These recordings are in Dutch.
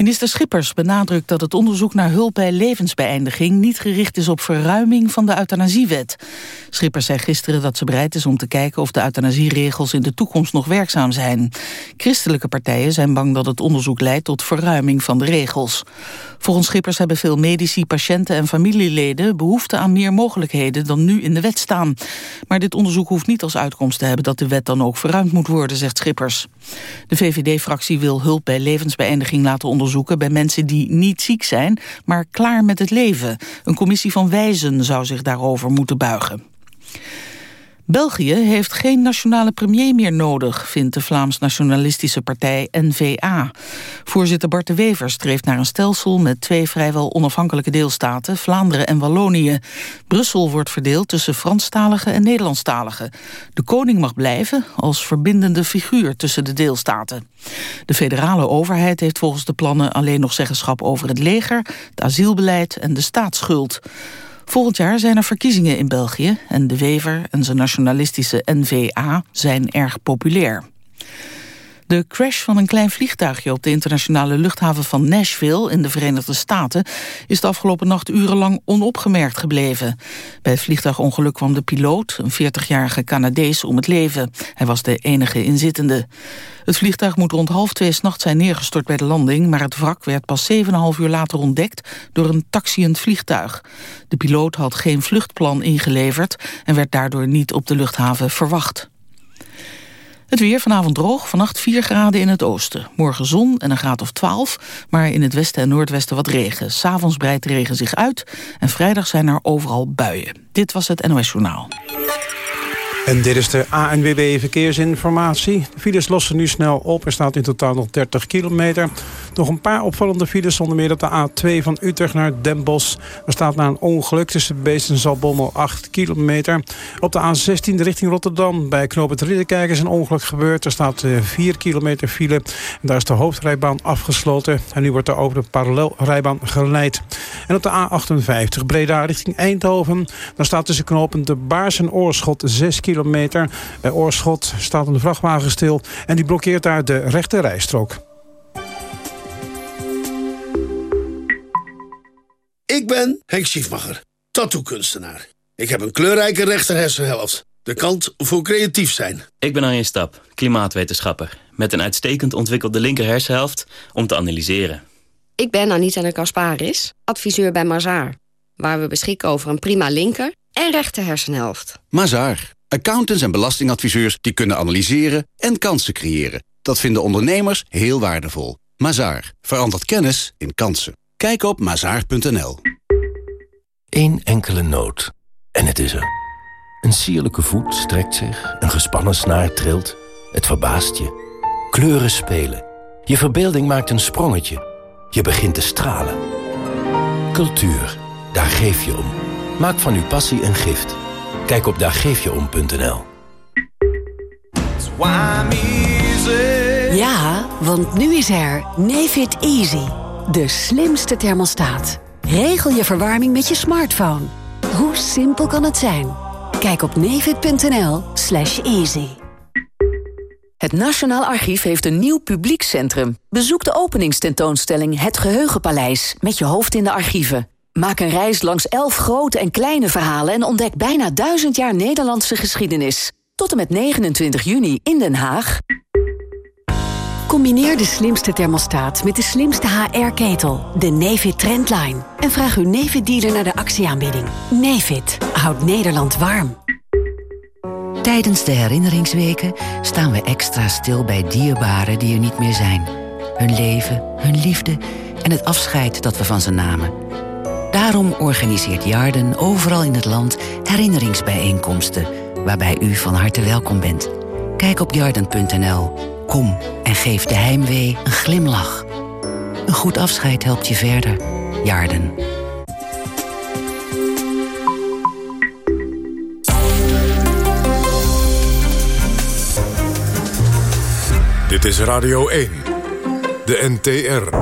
Minister Schippers benadrukt dat het onderzoek naar hulp bij levensbeëindiging niet gericht is op verruiming van de euthanasiewet. Schippers zei gisteren dat ze bereid is om te kijken of de euthanasieregels in de toekomst nog werkzaam zijn. Christelijke partijen zijn bang dat het onderzoek leidt tot verruiming van de regels. Volgens Schippers hebben veel medici, patiënten en familieleden behoefte aan meer mogelijkheden dan nu in de wet staan. Maar dit onderzoek hoeft niet als uitkomst te hebben dat de wet dan ook verruimd moet worden, zegt Schippers. De VVD-fractie wil hulp bij levensbeëindiging laten onderzoeken onderzoeken bij mensen die niet ziek zijn, maar klaar met het leven. Een commissie van wijzen zou zich daarover moeten buigen. België heeft geen nationale premier meer nodig, vindt de Vlaams-nationalistische partij N-VA. Voorzitter Bart de Wever streeft naar een stelsel met twee vrijwel onafhankelijke deelstaten, Vlaanderen en Wallonië. Brussel wordt verdeeld tussen Franstaligen en Nederlandstaligen. De koning mag blijven als verbindende figuur tussen de deelstaten. De federale overheid heeft volgens de plannen alleen nog zeggenschap over het leger, het asielbeleid en de staatsschuld. Volgend jaar zijn er verkiezingen in België en de Wever en zijn nationalistische NVA zijn erg populair. De crash van een klein vliegtuigje op de internationale luchthaven van Nashville in de Verenigde Staten is de afgelopen nacht urenlang onopgemerkt gebleven. Bij het vliegtuigongeluk kwam de piloot, een 40-jarige Canadees, om het leven. Hij was de enige inzittende. Het vliegtuig moet rond half twee s'nachts zijn neergestort bij de landing, maar het wrak werd pas 7,5 uur later ontdekt door een taxiënd vliegtuig. De piloot had geen vluchtplan ingeleverd en werd daardoor niet op de luchthaven verwacht. Het weer vanavond droog, vannacht 4 graden in het oosten. Morgen zon en een graad of 12, maar in het westen en noordwesten wat regen. S'avonds breidt de regen zich uit en vrijdag zijn er overal buien. Dit was het NOS Journaal. En dit is de ANWB Verkeersinformatie. De files lossen nu snel op. Er staat in totaal nog 30 kilometer. Nog een paar opvallende files, onder meer op de A2 van Utrecht naar Den Bosch. Er staat na een ongeluk tussen Beest en Zalbommel 8 kilometer. Op de A16 richting Rotterdam bij Knoop het Ridderkijk is een ongeluk gebeurd. Er staat 4 eh, kilometer file. En daar is de hoofdrijbaan afgesloten. En nu wordt er over de parallelrijbaan geleid. En op de A58 Breda richting Eindhoven. Daar staat tussen knopen de Baars en Oorschot 6 kilometer kilometer. Bij Oorschot staat een vrachtwagen stil en die blokkeert daar de rechte rijstrook. Ik ben Henk Schiefmacher, tattoo-kunstenaar. Ik heb een kleurrijke rechterhersenhelft. De kant voor creatief zijn. Ik ben Arjen Stap, klimaatwetenschapper. Met een uitstekend ontwikkelde linkerhersenhelft om te analyseren. Ik ben Anita de Kasparis, adviseur bij Mazaar. Waar we beschikken over een prima linker en rechter hersenhelft. Mazaar. Accountants en belastingadviseurs die kunnen analyseren en kansen creëren. Dat vinden ondernemers heel waardevol. Mazaar. Verandert kennis in kansen. Kijk op mazaar.nl. Eén enkele noot. En het is er. Een sierlijke voet strekt zich, een gespannen snaar trilt. Het verbaast je. Kleuren spelen. Je verbeelding maakt een sprongetje. Je begint te stralen. Cultuur, daar geef je om. Maak van uw passie een gift. Kijk op daargeefjeom.nl. Ja, want nu is er Nefit Easy. De slimste thermostaat. Regel je verwarming met je smartphone. Hoe simpel kan het zijn? Kijk op nefit.nl slash easy. Het Nationaal Archief heeft een nieuw publiekscentrum. Bezoek de openingstentoonstelling Het Geheugenpaleis... met je hoofd in de archieven. Maak een reis langs elf grote en kleine verhalen... en ontdek bijna duizend jaar Nederlandse geschiedenis. Tot en met 29 juni in Den Haag. Combineer de slimste thermostaat met de slimste HR-ketel, de Nefit Trendline. En vraag uw Nefit-dealer naar de actieaanbieding. Nefit houdt Nederland warm. Tijdens de herinneringsweken staan we extra stil bij dierbaren die er niet meer zijn. Hun leven, hun liefde en het afscheid dat we van ze namen. Daarom organiseert Jarden overal in het land herinneringsbijeenkomsten... waarbij u van harte welkom bent. Kijk op jarden.nl. Kom en geef de heimwee een glimlach. Een goed afscheid helpt je verder. Jarden. Dit is Radio 1. De NTR.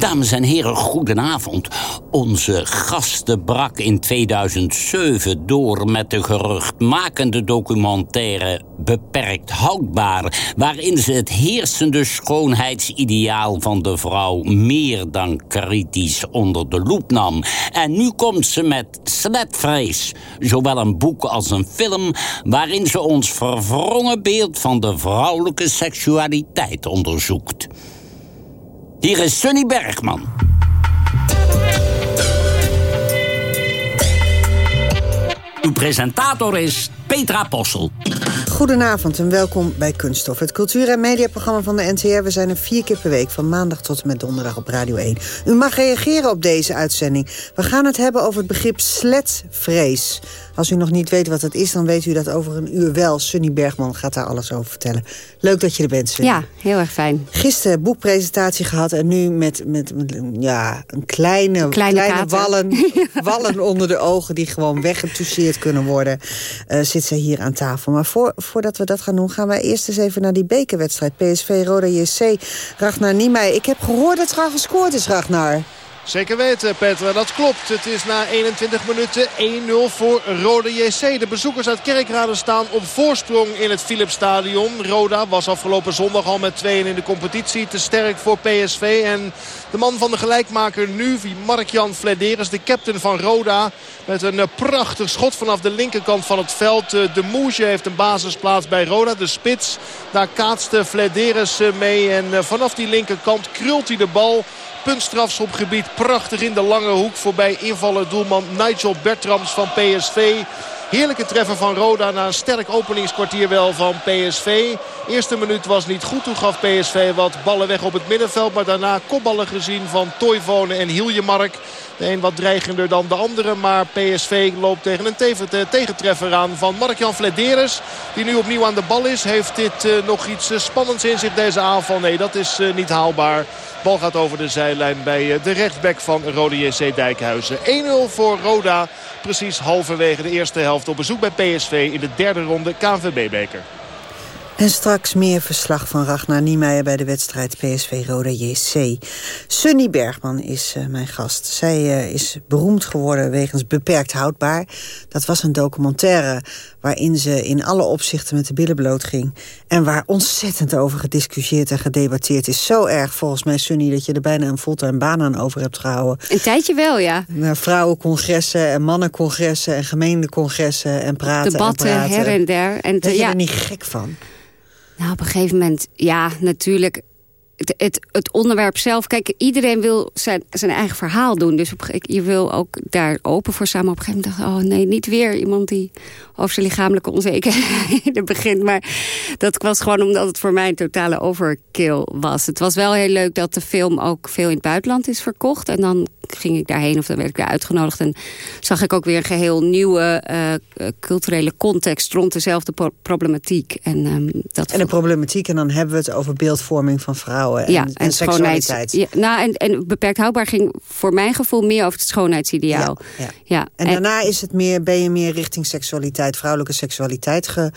Dames en heren, goedenavond. Onze gasten brak in 2007 door met de geruchtmakende documentaire Beperkt Houdbaar... waarin ze het heersende schoonheidsideaal van de vrouw... meer dan kritisch onder de loep nam. En nu komt ze met Sletvrees. Zowel een boek als een film... waarin ze ons verwrongen beeld van de vrouwelijke seksualiteit onderzoekt. Hier is Sunny Bergman. Uw presentator is Petra Possel. Goedenavond en welkom bij Kunststof, het cultuur- en mediaprogramma van de NTR. We zijn er vier keer per week, van maandag tot en met donderdag op Radio 1. U mag reageren op deze uitzending. We gaan het hebben over het begrip sletvrees. Als u nog niet weet wat het is, dan weet u dat over een uur wel. Sunny Bergman gaat daar alles over vertellen. Leuk dat je er bent, Sunny. Ja, heel erg fijn. Gisteren boekpresentatie gehad en nu met, met, ja, een kleine, Kleine wallen, wallen onder de ogen... die gewoon weggetoucheerd kunnen worden, eh, zit ze hier aan tafel. Maar voor, voordat we dat gaan doen, gaan wij eerst eens even naar die bekerwedstrijd. PSV Roda JC, Ragnar Niemeyer. Ik heb gehoord dat al gescoord is, Ragnar. Zeker weten, Petra. Dat klopt. Het is na 21 minuten 1-0 voor Rode JC. De bezoekers uit Kerkrade staan op voorsprong in het Philipsstadion. Roda was afgelopen zondag al met 2-1 in de competitie. Te sterk voor PSV. En de man van de gelijkmaker nu, Mark-Jan Flederis, de captain van Roda. Met een eh, prachtig schot vanaf de linkerkant van het veld. Eh, De Moesje heeft een basisplaats bij Roda. De spits, daar kaatste Flederis eh, mee. En vanaf die linkerkant krult hij de bal puntstrafschopgebied. Prachtig in de lange hoek voorbij invaller doelman Nigel Bertrams van PSV. Heerlijke treffer van Roda na een sterk openingskwartier wel van PSV. Eerste minuut was niet goed. Toen gaf PSV wat ballen weg op het middenveld. Maar daarna kopballen gezien van Toivonen en Hiljemark. De een wat dreigender dan de andere. Maar PSV loopt tegen een te- tegentreffer aan van Mark-Jan Flederis. Die nu opnieuw aan de bal is. Heeft dit eh, nog iets eh, spannends in zich deze aanval? Nee, dat is eh, niet haalbaar. Bal gaat over de zijlijn bij eh, de rechtsback van Rode JC Dijkhuizen. 1-0 voor Roda. Precies halverwege de eerste helft op bezoek bij PSV in de derde ronde KNVB-beker. En straks meer verslag van Ragnar Niemeyer bij de wedstrijd PSV Roda JC. Sunny Bergman is eh, mijn gast. Zij eh, is beroemd geworden wegens Beperkt Houdbaar. Dat was een documentaire waarin ze in alle opzichten met de billen bloot ging. En waar ontzettend over gediscussieerd en gedebatteerd is. Zo erg volgens mij, Sunny, dat je er bijna een fulltime baan aan over hebt gehouden. Een tijdje wel, ja. Naar vrouwencongressen en mannencongressen en gemeentecongressen en praten Debatten en praten. her en der. En Ben te- je ja. er niet gek van? Nou, op een gegeven moment, ja, natuurlijk. Het, het, het onderwerp zelf, kijk, iedereen wil zijn, zijn eigen verhaal doen. Dus op, je wil ook daar open voor. Maar op een gegeven moment dacht ik, oh nee, niet weer iemand die over zijn lichamelijke onzekerheden begint. Maar dat was gewoon omdat het voor mij een totale overkill was. Het was wel heel leuk dat de film ook veel in het buitenland is verkocht. En dan ging ik daarheen of dan werd ik weer uitgenodigd. En zag ik ook weer een geheel nieuwe eh, eh, culturele context rond dezelfde pro- problematiek. En, ehm, dat En de problematiek, en dan hebben we het over beeldvorming van vrouwen en, ja, en, en seksualiteit. Ja, nou, en, en beperkt houdbaar ging voor mijn gevoel meer over het schoonheidsideaal. Ja, ja. En, daarna is het meer, ben je meer richting seksualiteit, vrouwelijke seksualiteit ge-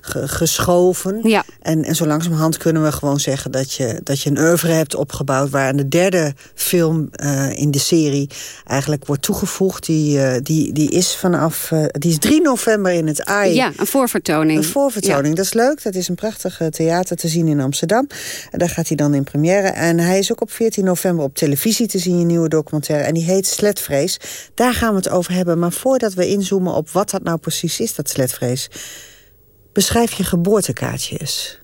ge- geschoven. Ja. En, en zo langzamerhand kunnen we gewoon zeggen dat je, dat je een oeuvre hebt opgebouwd... waar aan de derde film eh, in de serie eigenlijk wordt toegevoegd. Die, eh, die, die is vanaf, eh, die is 3 november in het AI. ja, een voorvertoning. Een voorvertoning, dat is leuk. Dat is een prachtig theater te zien in Amsterdam. En daar gaat hij dan in première. En hij is ook op 14 november op televisie te zien, een nieuwe documentaire. En die heet Sletvrees. Daar gaan we het over hebben. Maar voordat we inzoomen op wat dat nou precies is, dat sletvrees... beschrijf je geboortekaartje eens.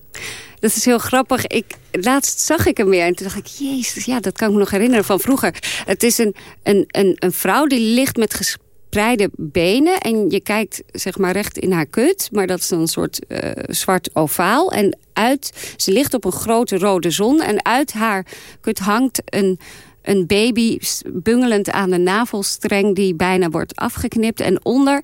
Dat is heel grappig. Ik, laatst zag ik hem weer en toen dacht ik... Jezus, ja, dat kan ik me nog herinneren van vroeger. Het is een, een, een, een vrouw die ligt met gespreide benen... en je kijkt zeg maar recht in haar kut. Maar dat is een soort eh, zwart ovaal. En uit, ze ligt op een grote rode zon... en uit haar kut hangt een een baby bungelend aan de navelstreng die bijna wordt afgeknipt. En onder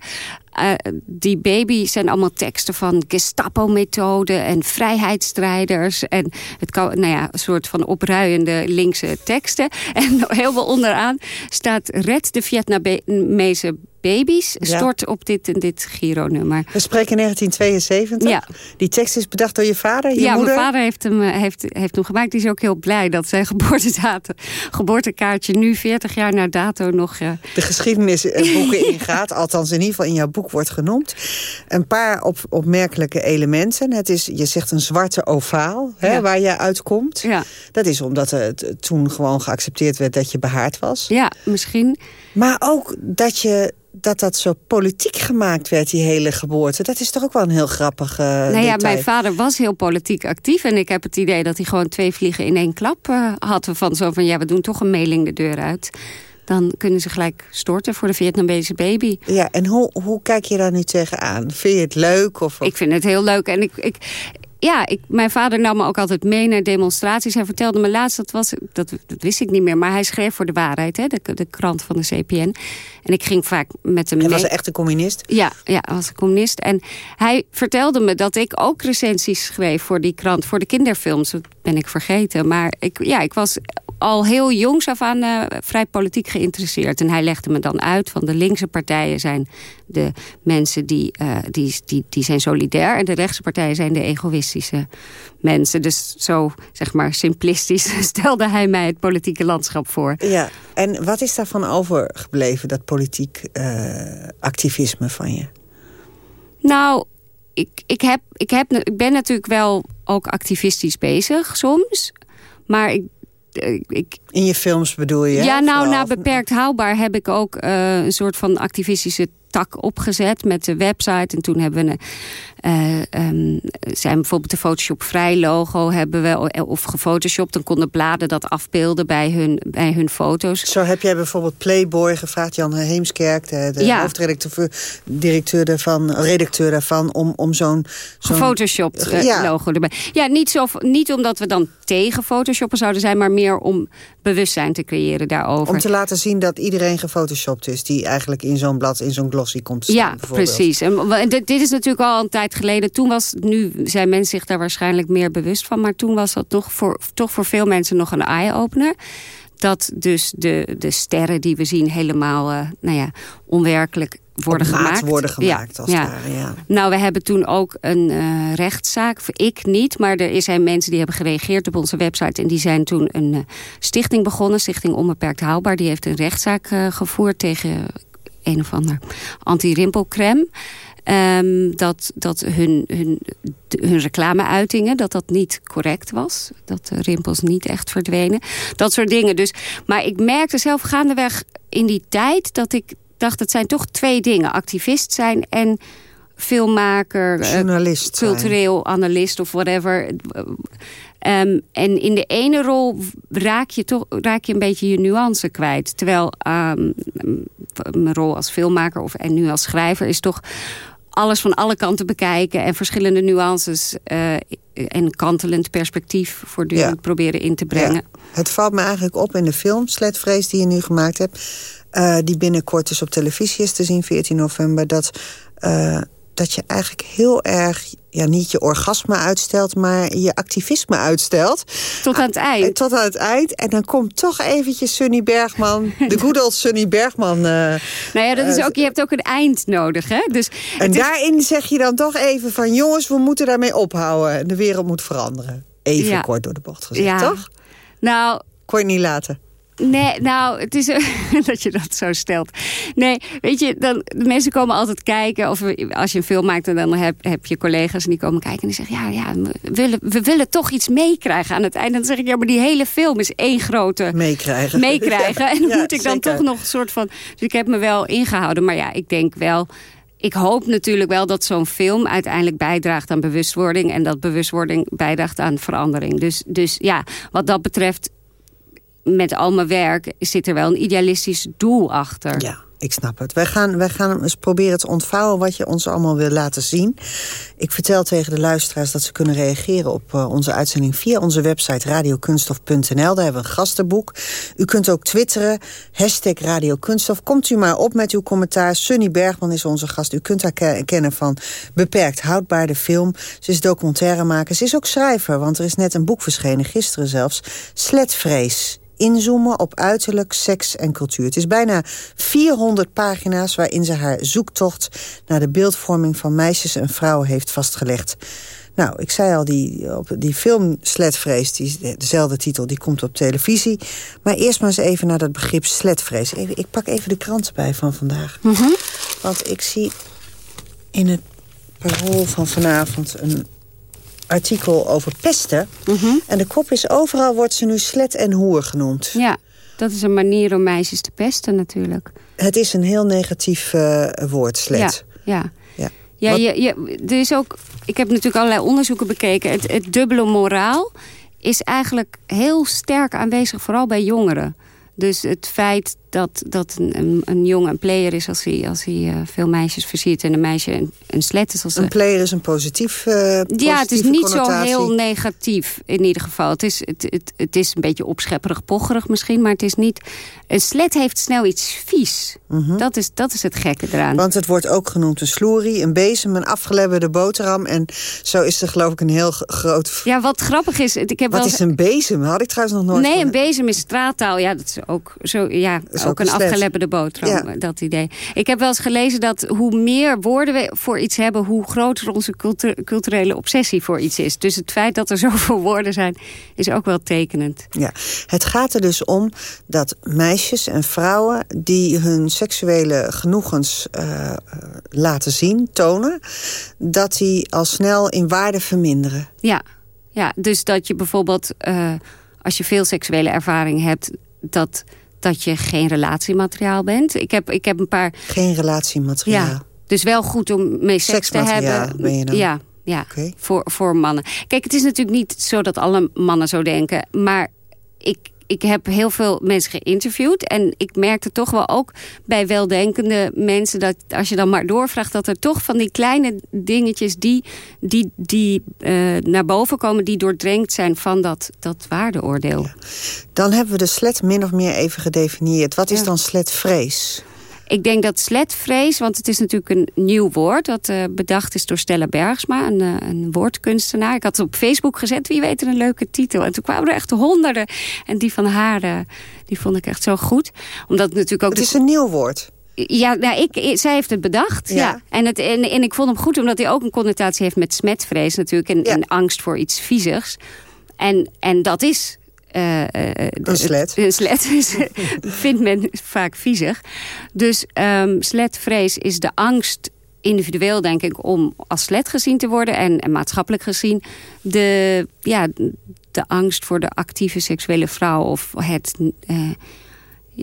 Uh, die baby zijn allemaal teksten van Gestapo-methode en vrijheidsstrijders. En het kan, nou ja, een soort van opruiende linkse teksten. En heel veel onderaan staat Red de Vietnamese baby's stort op dit en dit Giro-nummer. We spreken 1972. Ja. Die tekst is bedacht door je vader, je ja, moeder? mijn vader heeft hem, eh, heeft, heeft hem gemaakt. Die is ook heel blij dat zijn geboortedatum, geboortekaartje nu 40 jaar na dato nog... Uh... De geschiedenisboeken ingaat. Althans, in ieder geval in jouw boek wordt genoemd. Een paar op, opmerkelijke elementen. Het is, je zegt een zwarte ovaal hè, waar je uitkomt. Ja. Dat is omdat het toen gewoon geaccepteerd werd dat je behaard was. Ja, misschien. Maar ook dat je dat dat zo politiek gemaakt werd, die hele geboorte. Dat is toch ook wel een heel grappig uh, Nou ja, mijn vader was heel politiek actief. En ik heb het idee dat hij gewoon twee vliegen in één klap uh, had. Van zo van, ja, we doen toch een mailing de deur uit. Dan kunnen ze gelijk storten voor de Vietnamese baby. Ja, en hoe, hoe kijk je daar nu tegenaan? Vind je het leuk? Of... Ik vind het heel leuk. En ik, ik, ja, ik, mijn vader nam me ook altijd mee naar demonstraties. Hij vertelde me laatst, dat, was, dat, dat wist ik niet meer... maar hij schreef voor De Waarheid, hè, de, de krant van de CPN. En ik ging vaak met hem Hij mee. was echt een communist? Ja, ja, hij was een communist. En hij vertelde me dat ik ook recensies schreef voor die krant... voor de kinderfilms, dat ben ik vergeten. Maar ik, ja, ik was al heel jongs af aan uh, vrij politiek geïnteresseerd. En hij legde me dan uit van de linkse partijen zijn de mensen die, uh, die, die, die zijn solidair... en de rechtse partijen zijn de egoïstische mensen. Dus zo, zeg maar, simplistisch stelde hij mij het politieke landschap voor. Ja, en wat is daarvan overgebleven, dat politiek uh, activisme van je? Nou, ik, ik, heb, ik, heb, ik ben natuurlijk wel ook activistisch bezig soms. Maar ik ik, in je films bedoel je? Ja, nou, na beperkt houdbaar heb ik ook uh, een soort van activistische tak opgezet met de website. En toen hebben we een, um, zijn bijvoorbeeld de Photoshop vrij logo hebben we of gefotoshopt. Dan konden bladen dat afbeelden bij hun, bij hun foto's. Zo heb jij bijvoorbeeld Playboy gevraagd, Jan Heemskerk, de, de ja. hoofdredacteur directeur daarvan, redacteur daarvan, om, om zo'n... Zo Gefotoshopt uh, ja. logo erbij. Ja, niet, zo, niet omdat we dan tegen photoshoppen zouden zijn, maar meer om bewustzijn te creëren daarover. Om te laten zien dat iedereen gefotoshopt is, die eigenlijk in zo'n blad, in zo'n glossy komt staan. Ja, precies. En dit is natuurlijk al een tijd geleden. Toen was, nu zijn mensen zich daar waarschijnlijk meer bewust van. Maar toen was dat toch voor, toch voor veel mensen nog een eye-opener. Dat dus de, de sterren die we zien helemaal uh, nou ja, onwerkelijk worden gemaakt. worden gemaakt, ja, als ja. Ja. Nou, we hebben toen ook een uh, rechtszaak. Ik niet, maar er zijn mensen die hebben gereageerd op onze website. En die zijn toen een uh, stichting begonnen. Stichting Onbeperkt Houdbaar. Die heeft een rechtszaak gevoerd tegen een of ander anti-rimpelcreme. Um, dat dat hun, hun, hun reclameuitingen, dat dat niet correct was. Dat de rimpels niet echt verdwenen. Dat soort dingen. Dus, maar ik merkte zelf gaandeweg in die tijd... dat ik dacht, het zijn toch twee dingen. Activist zijn en filmmaker, Journalist uh, cultureel analist of whatever. Um, en in de ene rol raak je, toch, raak je een beetje je nuance kwijt. Terwijl um, mijn rol als filmmaker of, en nu als schrijver is toch alles van alle kanten bekijken... en verschillende nuances uh, en kantelend perspectief voortdurend ja. proberen in te brengen. Ja. Het valt me eigenlijk op in de film Sletvrees die je nu gemaakt hebt... Uh, die binnenkort dus op televisie is te zien, 14 november... dat, uh, dat je eigenlijk heel erg, ja, niet je orgasme uitstelt... maar je activisme uitstelt. Tot aan het eind. Tot aan het eind. En dan komt toch eventjes Sunny Bergman, de good old Sunny Bergman... Uh, nou ja, dat is ook, je hebt ook een eind nodig, hè? Dus en daarin is... zeg je dan toch even van... jongens, we moeten daarmee ophouden. De wereld moet veranderen. Even ja. kort door de bocht gezegd, ja. toch? Nou... Kon je niet laten. Nee, nou, het is dat je dat zo stelt. Nee, weet je, dan, de mensen komen altijd kijken. Of als je een film maakt, dan heb, heb je collega's en die komen kijken. En die zeggen, ja, ja we, willen, we willen toch iets meekrijgen aan het eind. En dan zeg ik, ja, maar die hele film is één grote... Meekrijgen. Meekrijgen. Ja, en dan ja, moet ik dan zeker. toch nog een soort van... Dus ik heb me wel ingehouden. Maar ja, ik denk wel... Ik hoop natuurlijk wel dat zo'n film uiteindelijk bijdraagt aan bewustwording. En dat bewustwording bijdraagt aan verandering. Dus, dus ja, wat dat betreft met al mijn werk zit er wel een idealistisch doel achter. Ja, ik snap het. Wij gaan, wij gaan eens proberen te ontvouwen wat je ons allemaal wil laten zien. Ik vertel tegen de luisteraars dat ze kunnen reageren op uh, onze uitzending... via onze website radiokunstof.nl. Daar hebben we een gastenboek. U kunt ook twitteren, hashtag radiokunstof. Komt u maar op met uw commentaar. Sunny Bergman is onze gast. U kunt haar kennen van Beperkt Houdbaar, de film. Ze is documentairemaker. Ze is ook schrijver, want er is net een boek verschenen, gisteren zelfs. Sletvrees inzoomen op uiterlijk, seks en cultuur. Het is bijna 400 pagina's waarin ze haar zoektocht... naar de beeldvorming van meisjes en vrouwen heeft vastgelegd. Nou, ik zei al, die, op die film Sletvrees, die, dezelfde titel, die komt op televisie. Maar eerst maar eens even naar dat begrip sletvrees. Even, ik pak even de kranten bij van vandaag. Mhm. Want ik zie in het parool van vanavond een artikel over pesten. Mhm. En de kop is overal wordt ze nu slet en hoer genoemd. Ja, dat is een manier om meisjes te pesten natuurlijk. Het is een heel negatief uh, woord, slet. Ja, ja. ja. ja je, je, er is ook, ik heb natuurlijk allerlei onderzoeken bekeken. Het, het dubbele moraal is eigenlijk heel sterk aanwezig, vooral bij jongeren. Dus het feit dat, dat een, een, jongen een player is als hij, als hij uh, veel meisjes versiert... en een meisje een, een slet is. Als een player is een positief uh, Ja, het is niet zo heel negatief in ieder geval. Het is, het, het, het is een beetje opschepperig, pocherig misschien... maar het is niet... Een slet heeft snel iets vies. Mm -hmm. dat, is, dat is het gekke eraan. Want het wordt ook genoemd een sloerie, een bezem, een afgelebberde boterham... en zo is er geloof ik een heel groot... Ja, wat grappig is... Ik heb wat wel... is een bezem? Had ik trouwens nog nooit Nee, een bezem is straattaal. Ja, dat is ook zo... Ja, is ook, een afgelepperde boterham, Ja. dat idee. Ik heb wel eens gelezen dat hoe meer woorden we voor iets hebben... hoe groter onze cultu- culturele obsessie voor iets is. Dus het feit dat er zoveel woorden zijn, is ook wel tekenend. Ja, het gaat er dus om dat meisjes en vrouwen... die hun seksuele genoegens uh, laten zien, tonen... dat die al snel in waarde verminderen. Ja, ja dus dat je bijvoorbeeld... Uh, als je veel seksuele ervaring hebt... dat dat je geen relatiemateriaal bent. Ik heb, ik heb een paar... Geen relatiemateriaal? Ja, dus wel goed om mee seks te hebben. ben je dan? Ja, ja okay. voor, voor mannen. Kijk, het is natuurlijk niet zo dat alle mannen zo denken. Maar ik, ik heb heel veel mensen geïnterviewd. En ik merkte toch wel ook bij weldenkende mensen... dat als je dan maar doorvraagt... dat er toch van die kleine dingetjes die, die, die uh, naar boven komen... die doordrenkt zijn van dat, dat waardeoordeel. Ja. Dan hebben we de slet min of meer even gedefinieerd. Wat is ja. dan sletvrees? Ik denk dat sletvrees, want het is natuurlijk een nieuw woord... dat uh, bedacht is door Stella Bergsma, een, uh, een woordkunstenaar. Ik had het op Facebook gezet, wie weet een leuke titel. En toen kwamen er echt honderden. En die van haar, uh, die vond ik echt zo goed. Omdat het natuurlijk ook... Het is een nieuw woord. Ja, nou, ik, ik, zij heeft het bedacht. Ja. ja. En, het, en, en ik vond hem goed omdat hij ook een connotatie heeft met smetvrees natuurlijk. En, ja. en angst voor iets viezigs. En, en dat is uh, uh, een slet. Een slet vindt men vaak viezig. Dus um, sletvrees is de angst individueel, denk ik, om als slet gezien te worden. En, en maatschappelijk gezien de, ja, de angst voor de actieve seksuele vrouw. Of het, uh,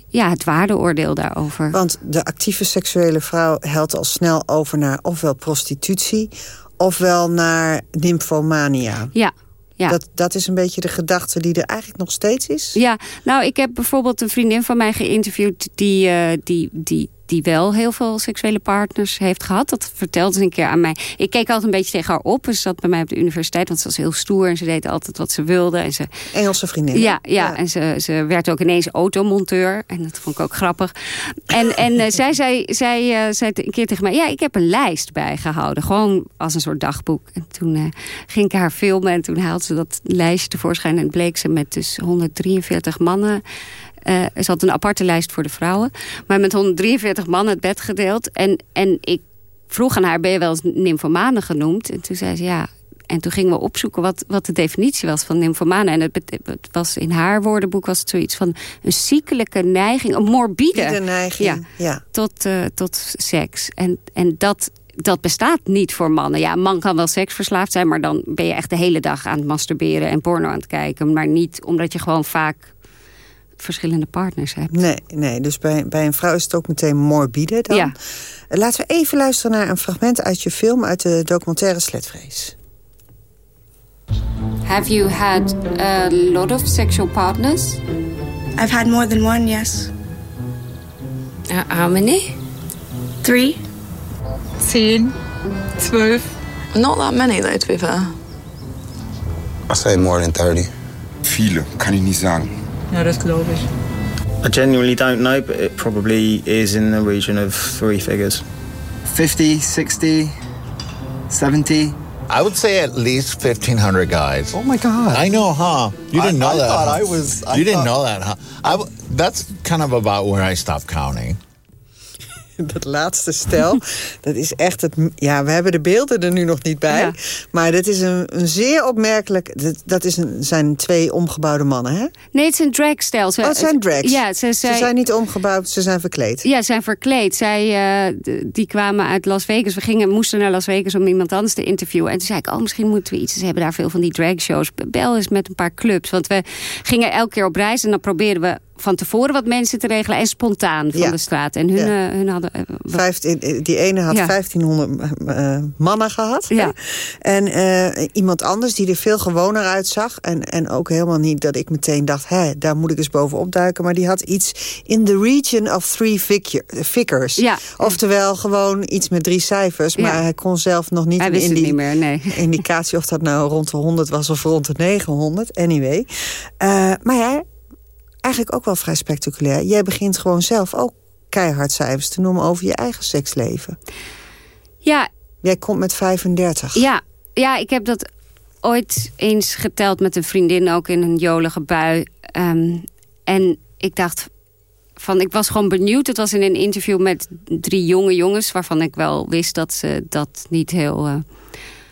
ja, het waardeoordeel daarover. Want de actieve seksuele vrouw helpt al snel over naar ofwel prostitutie... ofwel naar nymphomania. Ja, ja. Dat, dat is een beetje de gedachte die er eigenlijk nog steeds is? Ja, nou, ik heb bijvoorbeeld een vriendin van mij geïnterviewd... die, uh, die, die, die wel heel veel seksuele partners heeft gehad. Dat vertelde ze een keer aan mij. Ik keek altijd een beetje tegen haar op. Ze zat bij mij op de universiteit, want ze was heel stoer... en ze deed altijd wat ze wilde. En ze... Engelse vriendin. Ja, ja, ja. en ze, ze werd ook ineens automonteur. En dat vond ik ook grappig. En, en uh, zij zei, zij, uh, zei een keer tegen mij... ja, ik heb een lijst bijgehouden. Gewoon als een soort dagboek. En toen uh, ging ik haar filmen en toen haalde ze dat lijstje tevoorschijn... en bleek ze met dus 143 mannen... Uh, er zat een aparte lijst voor de vrouwen. Maar met 143 mannen het bed gedeeld. En, en ik vroeg aan haar, ben je wel eens nymphomane genoemd? En toen zei ze, ja. En toen gingen we opzoeken wat, wat de definitie was van nymphomane. En het, het was in haar woordenboek was het zoiets van een ziekelijke neiging. Een morbide, morbide neiging, ja, ja. Tot, uh, tot seks. En, en dat dat bestaat niet voor mannen. Ja, een man kan wel seksverslaafd zijn... maar dan ben je echt de hele dag aan het masturberen en porno aan het kijken. Maar niet omdat je gewoon vaak verschillende partners hebt. Nee, nee dus bij, bij een vrouw is het ook meteen morbide dan. Ja. Laten we even luisteren naar een fragment uit je film... uit de documentaire Sletvrees. Have you had a lot of sexual partners? I've had more than one, yes. Uh, how many? Three. Tien. Twelve. Not that many though, to be fair. I say more than 30. Viele, kann ich nicht sagen. Ja, dat geloof ik. I genuinely don't know, but it probably is in the region of three figures. 50, 60, 70. I would say at least 1,500 guys. Oh my God. I know, huh? You didn't I- know I that. thought huh? I was- I you didn't know that, huh? I w- that's kind of about where I stopped counting. Dat laatste stel, dat is echt het... Ja, we hebben de beelden er nu nog niet bij. Ja. Maar dat is een, een zeer opmerkelijk... Dat, dat is een, zijn twee omgebouwde mannen, hè? Nee, het dragstijl. Ze- Oh, het zijn drags. Ja, ze, Ze zijn niet omgebouwd, ze zijn verkleed. Ja, zijn verkleed. Zij, eh, die kwamen uit Las Vegas. We gingen, moesten naar Las Vegas om iemand anders te interviewen. En toen zei ik, oh, misschien moeten we iets. Ze hebben daar veel van die dragshows. Bel eens met een paar clubs. Want we gingen elke keer op reis. En dan probeerden we van tevoren wat mensen te regelen. En spontaan van Ja. de straat. En hun, Ja. eh, hun hadden... eh, wat- Vijftien, eh, die ene had Ja. 1500 eh, mannen gehad. Ja. En eh, iemand anders die er veel gewoner uitzag. En, en ook helemaal niet dat ik meteen dacht... Hé, daar moet ik eens bovenop duiken. Maar die had iets in the region of three figure, figures. Ja. Oftewel gewoon iets met drie cijfers. Maar hij kon zelf nog niet Hij wist niet meer, nee. indicatie... of dat nou rond de 100 was of rond de 900. Anyway. Eh, maar ja, eigenlijk ook wel vrij spectaculair. Jij begint gewoon zelf ook keihard cijfers te noemen over je eigen seksleven. Ja, Jij komt met 35. Ja, ja, ik heb dat ooit eens geteld met een vriendin, ook in een jolige bui. Ehm, en ik dacht van, ik was gewoon benieuwd. Het was in een interview met drie jonge jongens, waarvan ik wel wist dat ze dat niet heel. eh,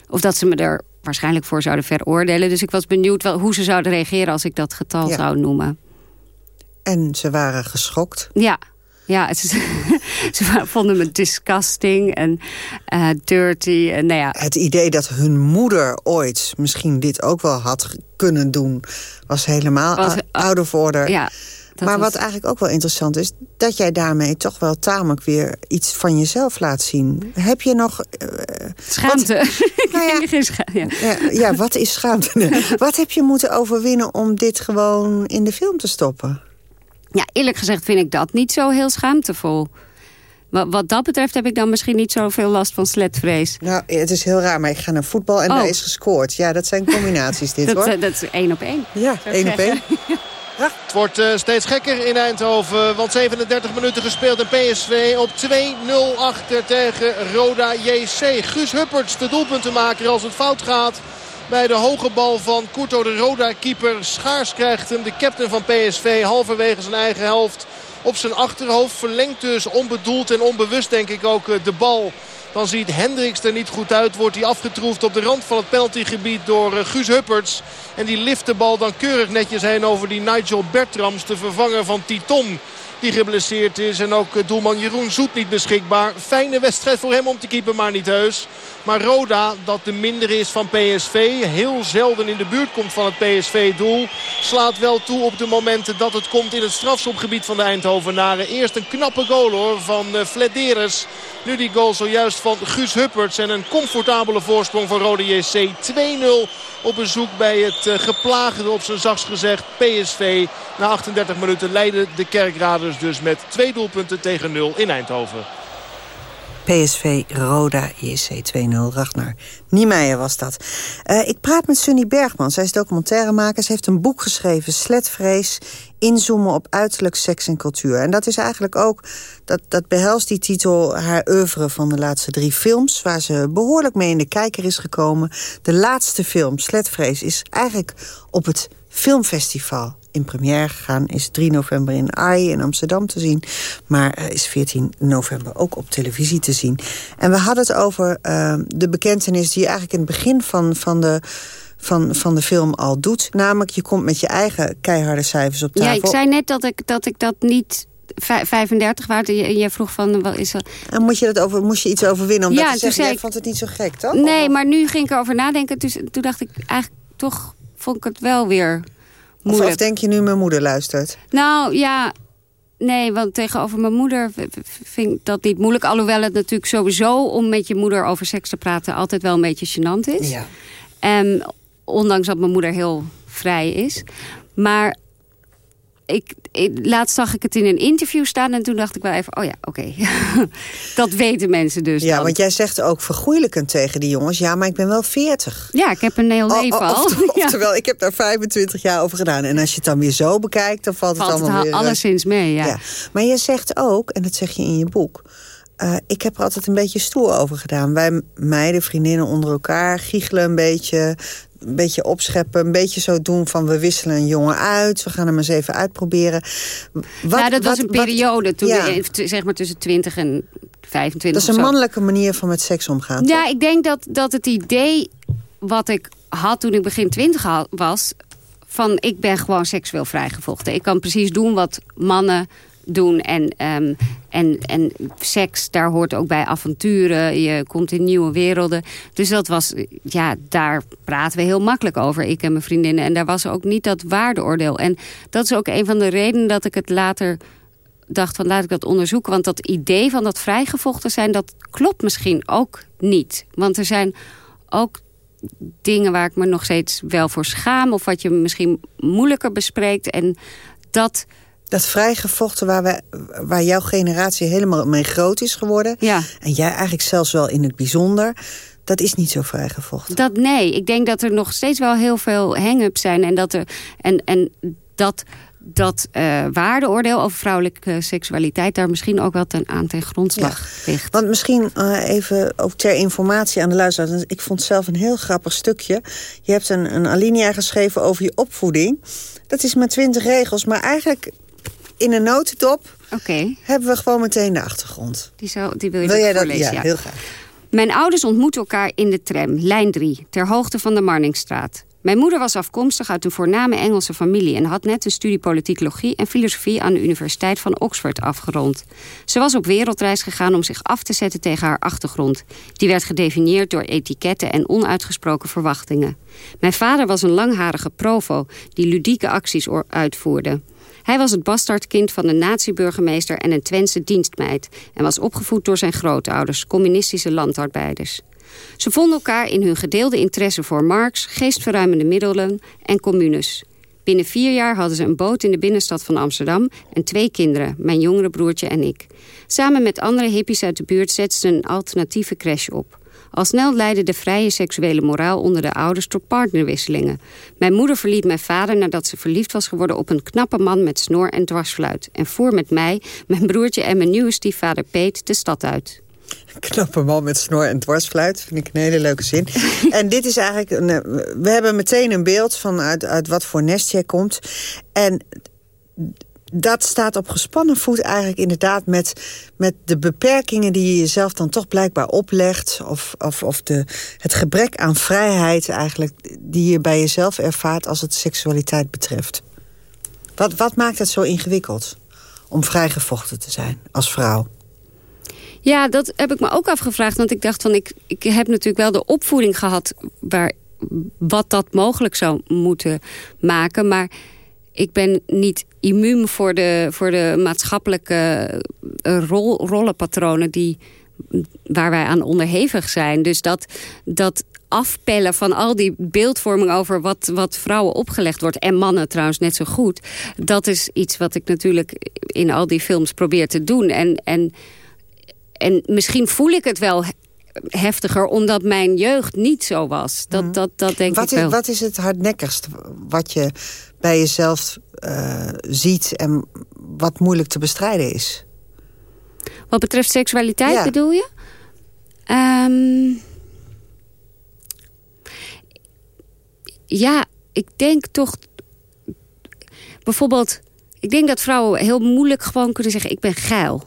of dat ze me er waarschijnlijk voor zouden veroordelen. Dus ik was benieuwd wel hoe ze zouden reageren als ik dat getal Ja. zou noemen. En ze waren geschokt. Ja, ja ze, ze vonden me disgusting en eh, dirty. En, nou ja, Het idee dat hun moeder ooit misschien dit ook wel had kunnen doen... was helemaal Was- out of order. ja, maar was- wat eigenlijk ook wel interessant is... dat jij daarmee toch wel tamelijk weer iets van jezelf laat zien. Heb je nog... eh, Schaamte. Wat, nou ja, Geen scha- ja. ja, ja, wat is schaamte? wat heb je moeten overwinnen om dit gewoon in de film te stoppen? Ja, eerlijk gezegd vind ik dat niet zo heel schaamtevol. Wat, wat dat betreft heb ik dan misschien niet zoveel last van sletvrees. Nou, het is heel raar, maar ik ga naar voetbal en Oh. daar is gescoord. Ja, dat zijn combinaties dit, Dat, hoor. dat is één op één. Ja, één op één. zeggen. Het wordt eh, steeds gekker in Eindhoven. Want 37 minuten gespeeld en PSV op 2-0 achter tegen Roda JC. Guus Hupperts de doelpuntenmaker als het fout gaat. Bij de hoge bal van Kurto de Roda-keeper. Schaars krijgt hem, de captain van PSV, halverwege zijn eigen helft op zijn achterhoofd. Verlengt dus onbedoeld en onbewust denk ik ook eh, de bal. Dan ziet Hendricks er niet goed uit. Wordt hij afgetroefd op de rand van het penaltygebied door eh, Guus Hupperts. En die lift de bal dan keurig netjes heen over die Nigel Bertrams. De vervanger van Titon. Die geblesseerd is. En ook eh, doelman Jeroen Zoet niet beschikbaar. Fijne wedstrijd voor hem om te keeper, maar niet heus. Maar Roda, dat de mindere is van PSV, heel zelden in de buurt komt van het PSV-doel. Slaat wel toe op de momenten dat het komt in het strafschopgebied van de Eindhovenaren. Eerst een knappe goal hoor van uh, Flederis. Nu die goal zojuist van Guus Hupperts. En een comfortabele voorsprong van Roda JC. 2-0 op bezoek bij het uh, geplaagde, op zijn zachtst gezegd, PSV. Na 38 minuten leiden de Dus met twee doelpunten tegen 0 in Eindhoven. PSV Roda JC 2-0 Ragnar Niemeyer was dat. Uh, ik praat met Sunny Bergman. Zij is documentairemaker. Ze heeft een boek geschreven, Sletvrees. Inzoomen op uiterlijk, seks en cultuur. En dat is eigenlijk ook, dat, dat behelst die titel haar oeuvre van de laatste drie films... waar ze behoorlijk mee in de kijker is gekomen. De laatste film, Sletvrees, is eigenlijk op het filmfestival in première gegaan. Is 3 november in AI in Amsterdam te zien. Maar uh, is 14 november ook op televisie te zien. En we hadden het over uh, de bekentenis die je eigenlijk in het begin van, van de van, van de film al doet. Namelijk, je komt met je eigen keiharde cijfers op tafel. Ja, ik zei net dat ik dat, ik dat niet 35 waard. Je, je vroeg van, wat is dat? En moet je dat over, moest je iets overwinnen? Omdat ja, je zegt, jij ik, vond het niet zo gek, toch? Nee, maar nu ging ik erover nadenken. Dus, toen dacht ik, eigenlijk toch vond ik het wel weer moeilijk. Of, of denk je nu mijn moeder luistert? Nou, ja... Nee, want tegenover mijn moeder vind ik dat niet moeilijk. Alhoewel het natuurlijk sowieso om met je moeder over seks te praten... altijd wel een beetje gênant is. Ja. En ondanks dat mijn moeder heel vrij is. Maar ik, ik, laatst zag ik het in een interview staan en toen dacht ik wel even, oh ja, oké. dat weten mensen dus Ja, dan. want jij zegt ook vergoeilijkend tegen die jongens... ja, maar ik ben wel 40. Ja, ik heb een heel Oh, leven oh, al. oftewel, Ja. ik heb daar 25 jaar over gedaan. En als je het dan weer zo bekijkt, dan valt, Valt het het allemaal al- weer... eh, alleszins mee, ja. Maar je zegt ook, en dat zeg je in je boek... eh, ik heb er altijd een beetje stoer over gedaan. Wij meiden, vriendinnen onder elkaar, giechelen een beetje... een beetje opscheppen, een beetje zo doen van... we wisselen een jongen uit, we gaan hem eens even uitproberen. Wat, ja, dat was wat- een periode toen, Ja. eh, zeg maar tussen 20 en 25 Dat is een mannelijke manier van met seks omgaan. Ja, ik denk dat, dat het idee wat ik had toen ik begin twintig ha- was... van ik ben gewoon seksueel vrijgevochten. Ik kan precies doen wat mannen doen. En, ehm, en, en seks, daar hoort ook bij avonturen. Je komt in nieuwe werelden. Dus dat was, ja, daar praten we heel makkelijk over. Ik en mijn vriendinnen. En daar was ook niet dat waardeoordeel. En dat is ook een van de redenen dat ik het later dacht van laat ik dat onderzoeken. Want dat idee van dat vrijgevochten zijn, dat klopt misschien ook niet. Want er zijn ook dingen waar ik me nog steeds wel voor schaam... of wat je misschien moeilijker bespreekt. En dat... Dat vrijgevochten waar, we, waar jouw generatie helemaal mee groot is geworden... Ja. en jij eigenlijk zelfs wel in het bijzonder... dat is niet zo vrijgevochten. Dat nee, ik denk dat er nog steeds wel heel veel hang-ups zijn. En dat, er, en, en dat, dat eh, waardeoordeel over vrouwelijke seksualiteit... daar misschien ook wel ten, aan ten grondslag ligt. Want misschien eh, even ook ter informatie aan de luisteraars. Ik vond zelf een heel grappig stukje. Je hebt een, een alinea geschreven over je opvoeding. Dat is maar twintig regels, maar eigenlijk in een notendop... Hebben we gewoon meteen de achtergrond. Die, zou, die wil je Wil dat jij dat? voorlezen? Ja, heel graag. Mijn ouders ontmoetten elkaar in de tram, lijn 3, ter hoogte van de Marnixstraat. Mijn moeder was afkomstig uit een voorname Engelse familie... en had net een studie politicologie en filosofie... aan de Universiteit van Oxford afgerond. Ze was op wereldreis gegaan om zich af te zetten tegen haar achtergrond. Die werd gedefinieerd door etiketten en onuitgesproken verwachtingen. Mijn vader was een langharige provo... die ludieke acties uitvoerde. Hij was het bastardkind van een nazi-burgemeester en een Twentse dienstmeid... en was opgevoed door zijn grootouders, communistische landarbeiders. Ze vonden elkaar in hun gedeelde interesse voor Marx... geestverruimende middelen en communes. Binnen vier jaar hadden ze een boot in de binnenstad van Amsterdam... en twee kinderen, mijn jongere broertje en ik. Samen met andere hippies uit de buurt zetten ze een alternatieve crash op... Al snel leidde de vrije seksuele moraal onder de ouders tot partnerwisselingen. Mijn moeder verliet mijn vader nadat ze verliefd was geworden op een knappe man met snor en dwarsfluit. En voer met mij, mijn broertje en mijn nieuwe stiefvader Peet de stad uit. Knappe man met snor en dwarsfluit. Vind ik een hele leuke zin. en dit is eigenlijk... Een, eh, we hebben meteen een beeld van uit, uit wat voor nest jij komt. En dat staat op gespannen voet eigenlijk inderdaad met, met de beperkingen die je jezelf dan toch blijkbaar oplegt. Of, of, of de, het gebrek aan vrijheid eigenlijk die je bij jezelf ervaart als het seksualiteit betreft. Wat, wat maakt het zo ingewikkeld om vrijgevochten te zijn als vrouw? Ja, dat heb ik me ook afgevraagd. Want ik dacht van, ik, ik heb natuurlijk wel de opvoeding gehad... Waar, wat dat mogelijk zou moeten maken. Maar ik ben niet immuun voor de, voor de maatschappelijke eh, rol, rollenpatronen... Die, waar wij aan onderhevig zijn. Dus dat, dat afpellen van al die beeldvorming over wat, wat vrouwen opgelegd wordt... en mannen trouwens net zo goed... dat is iets wat ik natuurlijk in al die films probeer te doen. En... en en misschien voel ik het wel heftiger, omdat mijn jeugd niet zo was. Dat, dat, dat denk wat ik is, wel. Wat is het hardnekkigst wat je bij jezelf uh, ziet... en wat moeilijk te bestrijden is? Wat betreft seksualiteit ja. bedoel je? Um, ja, ik denk toch... Bijvoorbeeld, ik denk dat vrouwen heel moeilijk gewoon kunnen zeggen... ik ben geil.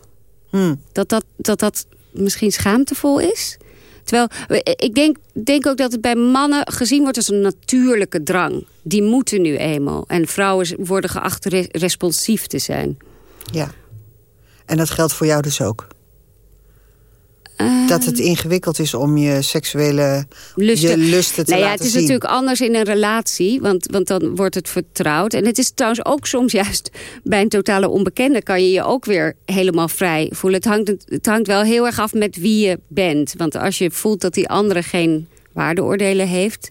Hmm. Dat, dat, dat dat misschien schaamtevol is. Terwijl, ik denk, denk ook dat het bij mannen gezien wordt als een natuurlijke drang. Die moeten nu eenmaal. En vrouwen worden geacht re responsief te zijn. Ja. En dat geldt voor jou dus ook? Uh, dat het ingewikkeld is om je seksuele lusten, je lusten te nou ja, laten Het is zien. natuurlijk anders in een relatie, want, want dan wordt het vertrouwd. En het is trouwens ook soms juist bij een totale onbekende... kan je je ook weer helemaal vrij voelen. Het hangt, het hangt wel heel erg af met wie je bent. Want als je voelt dat die andere geen waardeoordelen heeft...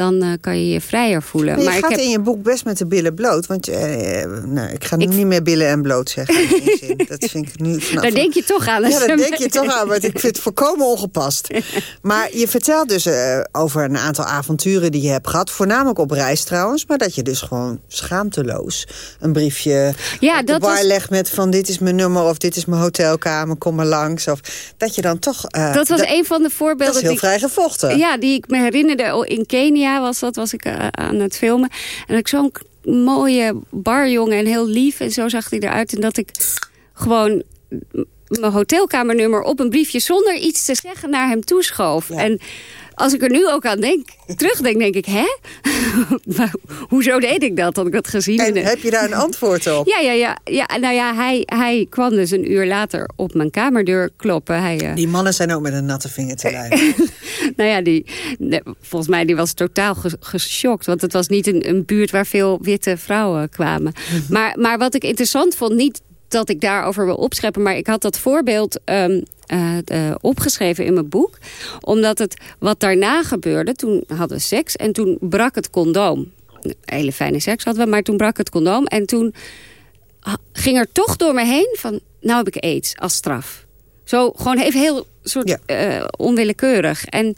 dan eh, kan je je vrijer voelen. Maar je maar gaat ik heb... in je boek best met de billen bloot. Want eh, nou, ik ga nu niet meer billen en bloot zeggen. in zin. Dat vind ik nu vanaf... Daar denk je toch aan. Ja, daar denk je toch aan. Maar ik vind het volkomen ongepast. Maar je vertelt dus eh, over een aantal avonturen die je hebt gehad. Voornamelijk op reis trouwens. Maar dat je dus gewoon schaamteloos een briefje Ja, op de dat bar was- legt met van dit is mijn nummer of dit is mijn hotelkamer, kom maar langs. Of dat je dan toch... eh, dat was een van de voorbeelden. Dat is heel die- vrij gevochten. Ja, die ik me herinnerde. Oh, In Kenia was dat, was ik eh, aan het filmen. En ik zo'n mooie barjongen en heel lief. En zo zag hij eruit. En dat ik gewoon mijn hotelkamernummer op een briefje... zonder iets te zeggen naar hem toeschoof. En als ik er nu ook aan denk, terugdenk, denk ik... hè? Maar hoezo deed ik dat? Had ik dat gezien? En heb je daar een antwoord op? Ja, ja, ja. ja nou ja, hij, hij kwam dus een uur later op mijn kamerdeur kloppen. Hij, eh, Die mannen zijn ook met een natte vinger te lijden. nou ja, die, nee, volgens mij die was totaal ge- geschokt. Want het was niet een, een buurt waar veel witte vrouwen kwamen. maar, maar wat ik interessant vond, niet dat ik daarover wil opscheppen... maar ik had dat voorbeeld ehm, eh, eh, opgeschreven in mijn boek. Omdat het wat daarna gebeurde, toen hadden we seks... en toen brak het condoom. Hele fijne seks hadden we, maar toen brak het condoom. En toen ging er toch door me heen van... nou heb ik aids als straf. Zo gewoon even heel soort eh, onwillekeurig. En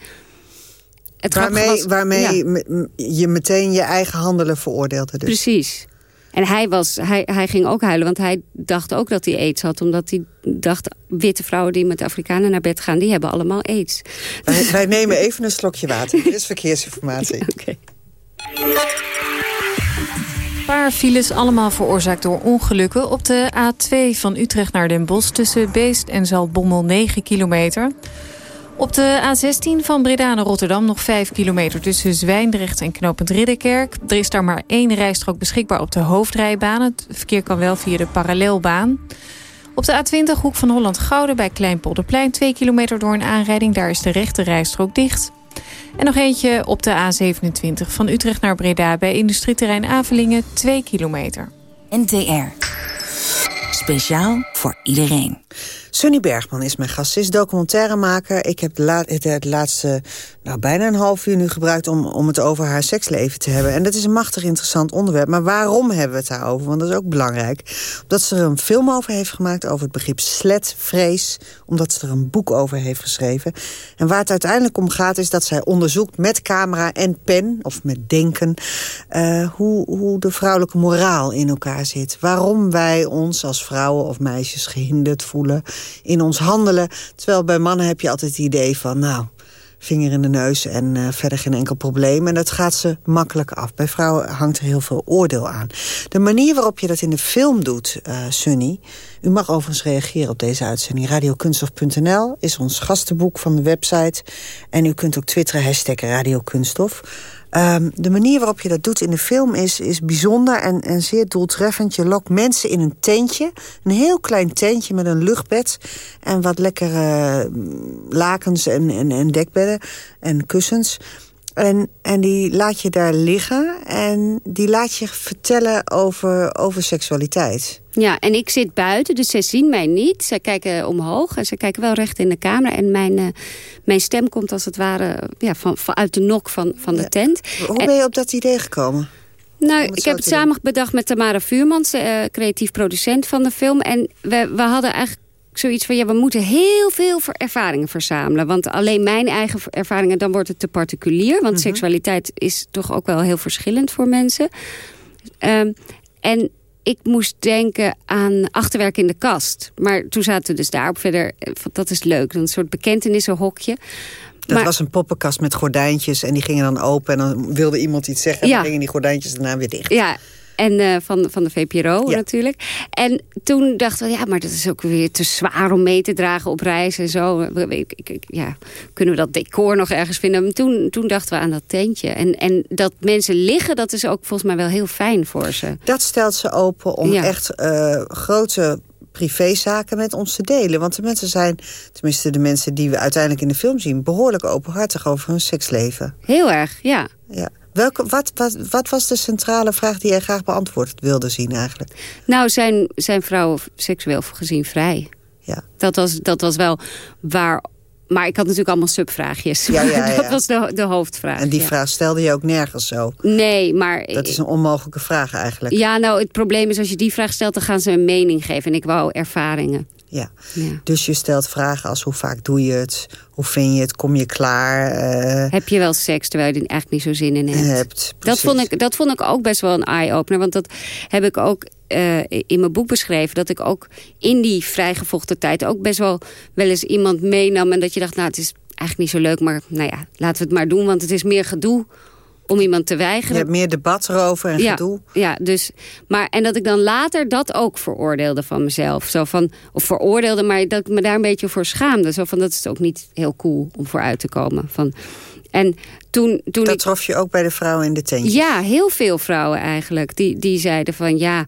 het waarmee was- waarmee ja, je meteen je eigen handelen veroordeelde. Dus. Precies. En hij, was, hij, hij ging ook huilen, want hij dacht ook dat hij aids had. Omdat hij dacht, witte vrouwen die met Afrikanen naar bed gaan... die hebben allemaal aids. Wij, wij nemen even een slokje water. Dit is verkeersinformatie. Een paar files, allemaal veroorzaakt door ongelukken. Op de A2 van Utrecht naar Den Bosch tussen Beest en Zaltbommel 9 kilometer. Op de A16 van Breda naar Rotterdam nog 5 kilometer tussen Zwijndrecht en Knopend Ridderkerk. Er is daar maar één rijstrook beschikbaar op de hoofdrijbaan. Het verkeer kan wel via de parallelbaan. Op de A20 hoek van Holland-Gouden bij Kleinpolderplein 2 kilometer door een aanrijding. Daar is de rechte rijstrook dicht. En nog eentje op de A27 van Utrecht naar Breda bij industrieterrein Avelingen 2 kilometer. NTR. Speciaal voor iedereen. Sunny Bergman is mijn gast. Ze is documentairemaker. Ik heb het laatste, nou bijna een half uur nu gebruikt... Om, om het over haar seksleven te hebben. En dat is een machtig interessant onderwerp. Maar waarom hebben we het daarover? Want dat is ook belangrijk. Omdat ze er een film over heeft gemaakt... over het begrip sletvrees. Omdat ze er een boek over heeft geschreven. En waar het uiteindelijk om gaat... is dat zij onderzoekt met camera en pen... of met denken... eh, hoe, hoe de vrouwelijke moraal in elkaar zit. Waarom wij ons als vrouwen of meisjes gehinderd voelen in ons handelen. Terwijl bij mannen heb je altijd het idee van... nou, vinger in de neus en eh, verder geen enkel probleem. En dat gaat ze makkelijk af. Bij vrouwen hangt er heel veel oordeel aan. De manier waarop je dat in de film doet, eh, Sunny... u mag overigens reageren op deze uitzending. Radiokunstof.nl is ons gastenboek van de website. En u kunt ook twitteren, hashtag Radiokunstof. Ehm, de manier waarop je dat doet in de film is, is bijzonder en, en zeer doeltreffend. Je lokt mensen in een tentje, een heel klein tentje met een luchtbed... en wat lekkere mm, lakens en, en, en dekbedden en kussens... En, en die laat je daar liggen en die laat je vertellen over, over seksualiteit. Ja, en ik zit buiten, dus zij zien mij niet. Zij kijken omhoog en ze kijken wel recht in de camera. En mijn, eh, mijn stem komt als het ware ja, van, van, uit de nok van, van de tent. Hoe En- ben je op dat idee gekomen? Nou, ik heb het samen bedacht met Tamara Vuurmans, eh, creatief producent van de film. En we, we hadden eigenlijk zoiets van, ja, we moeten heel veel ver- ervaringen verzamelen. Want alleen mijn eigen ervaringen, dan wordt het te particulier. Want seksualiteit is toch ook wel heel verschillend voor mensen. Ehm, en ik moest denken aan achterwerk in de kast. Maar toen zaten we dus daarop verder. eh, Dat is leuk, een soort bekentenissenhokje. Dat Maar- was een poppenkast met gordijntjes en die gingen dan open... en dan wilde iemand iets zeggen en Ja. dan gingen die gordijntjes daarna weer dicht. Ja, en eh, van, van de VPRO natuurlijk. En toen dachten we, ja, maar dat is ook weer te zwaar om mee te dragen op reis en zo. Ik- ik- ik- Ja, kunnen we dat decor nog ergens vinden? Maar Toen, toen dachten we aan dat tentje. En, en dat mensen liggen, dat is ook volgens mij wel heel fijn voor ze. Dat stelt ze open om Ja. echt eh, grote privézaken met ons te delen. Want de mensen zijn, tenminste de mensen die we uiteindelijk in de film zien... behoorlijk openhartig over hun seksleven. Heel erg, ja. Ja. Welke, wat, wat, wat was de centrale vraag die jij graag beantwoord wilde zien eigenlijk? Nou, zijn, zijn vrouwen seksueel gezien vrij? Ja. Dat was, dat was wel waar maar ik had natuurlijk allemaal subvraagjes. Ja, ja, ja. dat was de, de hoofdvraag. En die ja. vraag stelde je ook nergens zo. Nee, maar... Dat is een onmogelijke vraag eigenlijk. Ja, nou, het probleem is als je die vraag stelt... dan gaan ze een mening geven. En ik wou ervaringen. Ja. Ja. Dus je stelt vragen als hoe vaak doe je het? Hoe vind je het? Kom je klaar? Eh, Heb je wel seks terwijl je er eigenlijk niet zo zin in hebt? hebt, dat, vond ik, dat vond ik ook best wel een eye-opener. Want dat heb ik ook eh, in mijn boek beschreven. Dat ik ook in die vrijgevochten tijd... ook best wel wel eens iemand meenam. En dat je dacht, nou, het is eigenlijk niet zo leuk. Maar nou ja, laten we het maar doen. Want het is meer gedoe om iemand te weigeren. je hebt meer debat erover en ja, gedoe. Ja, dus, maar, en dat ik dan later dat ook veroordeelde van mezelf. Zo van, of veroordeelde, maar dat ik me daar een beetje voor schaamde. Zo van, dat is ook niet heel cool om vooruit te komen. Van, en toen, toen Dat trof je ook bij de vrouwen in de tentjes. ja, heel veel vrouwen eigenlijk. Die, die zeiden van ja.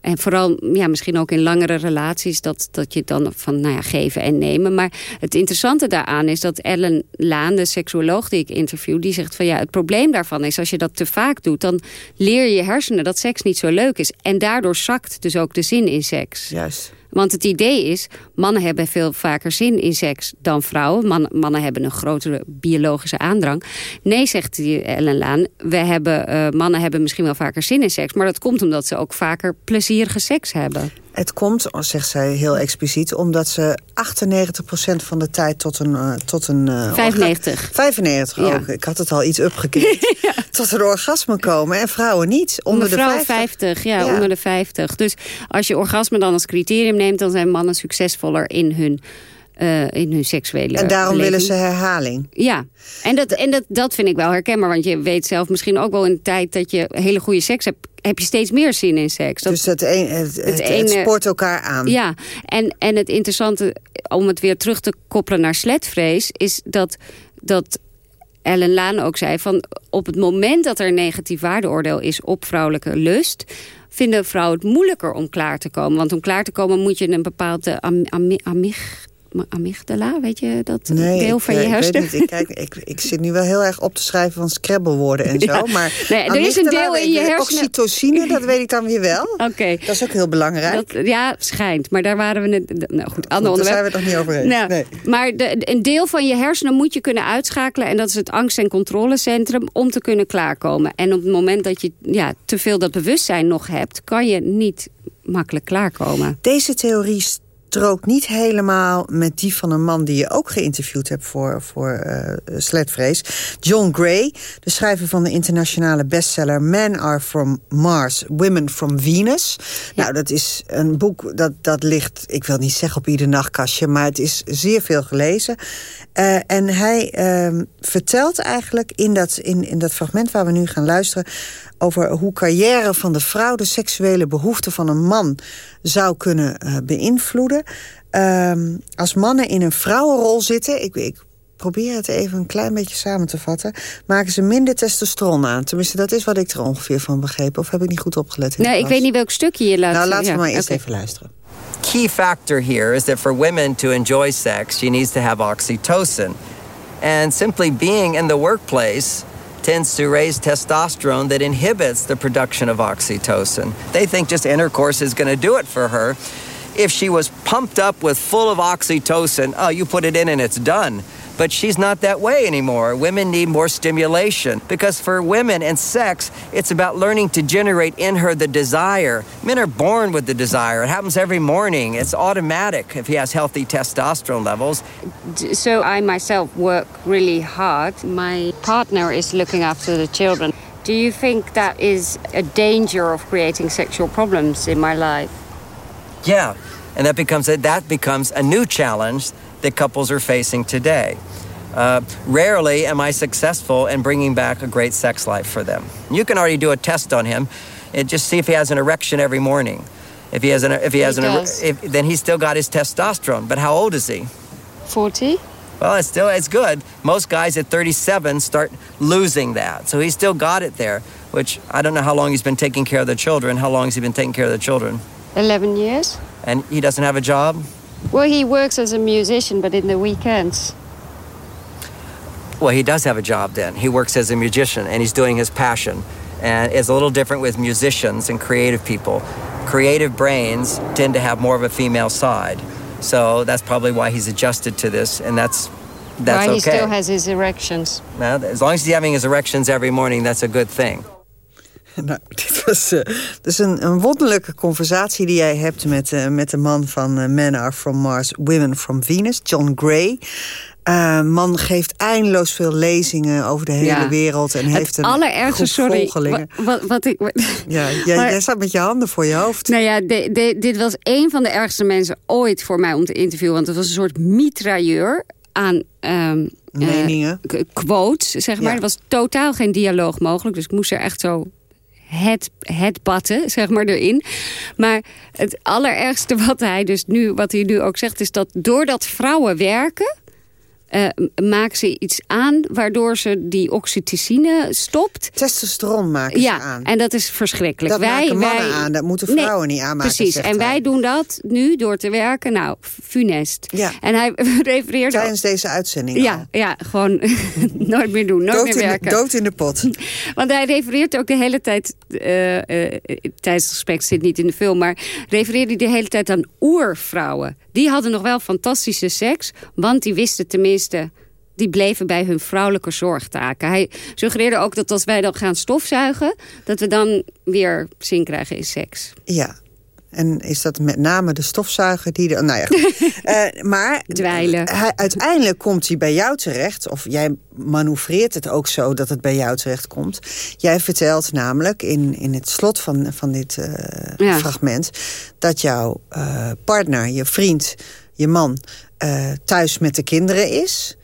En vooral ja, misschien ook in langere relaties... Dat, dat je dan van nou ja, geven en nemen. Maar het interessante daaraan is dat Ellen Laan, de seksuoloog die ik interview... die zegt van ja, het probleem daarvan is... als je dat te vaak doet, dan leer je je hersenen dat seks niet zo leuk is. En daardoor zakt dus ook de zin in seks. Juist. Want het idee is, mannen hebben veel vaker zin in seks dan vrouwen. Man, mannen hebben een grotere biologische aandrang. Nee, zegt die Ellen Laan, we hebben, eh, mannen hebben misschien wel vaker zin in seks... maar dat komt omdat ze ook vaker plezierige seks hebben. Het komt, zegt zij heel expliciet, omdat ze 98% van de tijd tot een... eh, tot een eh, 95. orga- 95 Ja. ook. Ik had het al iets upgeknipt. Tot een orgasme komen en vrouwen niet. Onder de vrouwen 50. 50, ja, Ja. onder de 50. Dus als je orgasme dan als criterium neemt... dan zijn mannen succesvoller in hun, eh, in hun seksuele En daarom willen ze herhaling. Ja, en, dat, en dat, dat vind ik wel herkenbaar. Want je weet zelf misschien ook wel in de tijd dat je hele goede seks hebt... heb je steeds meer zin in seks. Dat, Dus het, een, het, het, het ene- spoort elkaar aan. Ja, en, en het interessante, om het weer terug te koppelen naar sletvrees... is dat, dat Ellen Laan ook zei... van op het moment dat er een negatief waardeoordeel is op vrouwelijke lust... vinden vrouwen het moeilijker om klaar te komen. Want om klaar te komen moet je een bepaalde am, ami- amig- amygdala, weet je dat Nee, deel ik, van eh, je weet hersenen? Ik, kijk, ik, ik zit nu wel heel erg op te schrijven van scrabblewoorden en zo. Ja. Maar Nee, er is een deel in je hersenen- Oxytocine, dat weet ik dan weer wel. Oké. Dat is ook heel belangrijk. Dat, ja, schijnt. Maar daar waren we net... Nou goed, ander Goed, daar onderwerp. zijn we het nog niet over eens. Nou, Nee. Maar de, een deel van je hersenen moet je kunnen uitschakelen. En dat is het angst- en controlecentrum om te kunnen klaarkomen. En op het moment dat je ja, te veel dat bewustzijn nog hebt... kan je niet makkelijk klaarkomen. Deze theorie strookt niet helemaal met die van een man... die je ook geïnterviewd hebt voor, voor eh Sletvrees. John Gray, de schrijver van de internationale bestseller... Men are from Mars, Women from Venus. Nou, dat is een boek dat, dat ligt, ik wil niet zeggen op ieder nachtkastje... maar het is zeer veel gelezen. Eh, en hij ehm, vertelt eigenlijk in dat, in, in dat fragment waar we nu gaan luisteren... over hoe carrière van de vrouw de seksuele behoeften van een man zou kunnen eh, Ehm, als mannen in een vrouwenrol zitten... Ik, ik probeer het even een klein beetje samen te vatten... maken ze minder testosteron aan. Tenminste, dat is wat ik er ongeveer van begrepen. Of heb ik niet goed opgelet? Nee, ik weet niet welk stukje je laat Nou, laten we ja, maar eerst even luisteren. key factor here is that for women to enjoy sex, she needs to have oxytocin. And simply being in the workplace tends to raise testosterone that inhibits the production of oxytocin. They think just intercourse is going to do it for her. If she was pumped up with full of oxytocin, oh, you put it in and it's done. But she's not that way anymore. Women need more stimulation because for women and sex, it's about learning to generate in her the desire. Men are born with the desire. It happens every morning. It's automatic if he has healthy testosterone levels. So I myself work really hard. My partner is looking after the children. Do you think that is a danger of creating sexual problems in my life? Yeah, and that becomes a, that becomes a new challenge that couples are facing today. Uh, rarely am I successful in bringing back a great sex life for them. You can already do a test on him and just see if he has an erection every morning. If he has an, if he has He an, if, then he's still got his testosterone. But how old is he? 40? Well, it's still it's good. Most guys at 37 start losing that, so he's still got it there. Which I don't know how long he's been taking care of the children. How long has he been taking care of the children? 11 years? And he doesn't have a job. Well, he works as a musician, but in the weekends. Well, he does have a job then. He works as a musician and he's doing his passion. And it's a little different with musicians and creative people. Creative brains tend to have more of a female side. So that's probably why he's adjusted to this. And that's that's why he still has his erections. Now, as long as he's having his erections every morning, that's a good thing. Nou, dit was uh, dus een, een wonderlijke conversatie die jij hebt met, uh, met de man van uh, Men Are From Mars, Women From Venus, John Gray. man geeft eindeloos veel lezingen over de hele ja. wereld en het heeft een allerergste, sorry, volgelingen. Wat, wat ik, wat, ja, jij, maar, jij staat met je handen voor je hoofd. Nou ja, de, de, dit was een van de ergste mensen ooit voor mij om te interviewen, want het was een soort mitrailleur aan um, meningen, quotes, zeg maar. Ja. Er was totaal geen dialoog mogelijk, dus ik moest er echt zo het, het batten, zeg maar, erin. Maar het allerergste wat hij dus nu, wat hij nu ook zegt... is dat doordat vrouwen werken... Uh, maken ze iets aan waardoor ze die oxytocine stopt. Testosteron maken ja, ze aan. en dat is verschrikkelijk. Dat wij, maken mannen wij, aan, dat moeten vrouwen nee, niet aanmaken. Precies, en wij doen dat nu door te werken. Nou, funest. Ja. En hij refereert... Tijdens deze uitzending Ja, al. ja gewoon nooit meer doen, nooit dood meer in werken. De, dood in de pot. Want hij refereert ook de hele tijd... Uh, uh, tijdens het gesprek zit niet in de film... maar refereerde hij de hele tijd aan oervrouwen. Die hadden nog wel fantastische seks... want die wisten tenminste die bleven bij hun vrouwelijke zorgtaken. Hij suggereerde ook dat als wij dan gaan stofzuigen... dat we dan weer zin krijgen in seks. Ja. En is dat met name de stofzuiger die... De, nou ja, uh, maar Dweilen. Hij, uiteindelijk komt hij bij jou terecht. Of jij manoeuvreert het ook zo dat het bij jou terecht komt. Jij vertelt namelijk in, in het slot van, van dit uh, ja. fragment... dat jouw uh, partner, je vriend, je man... thuis met de kinderen is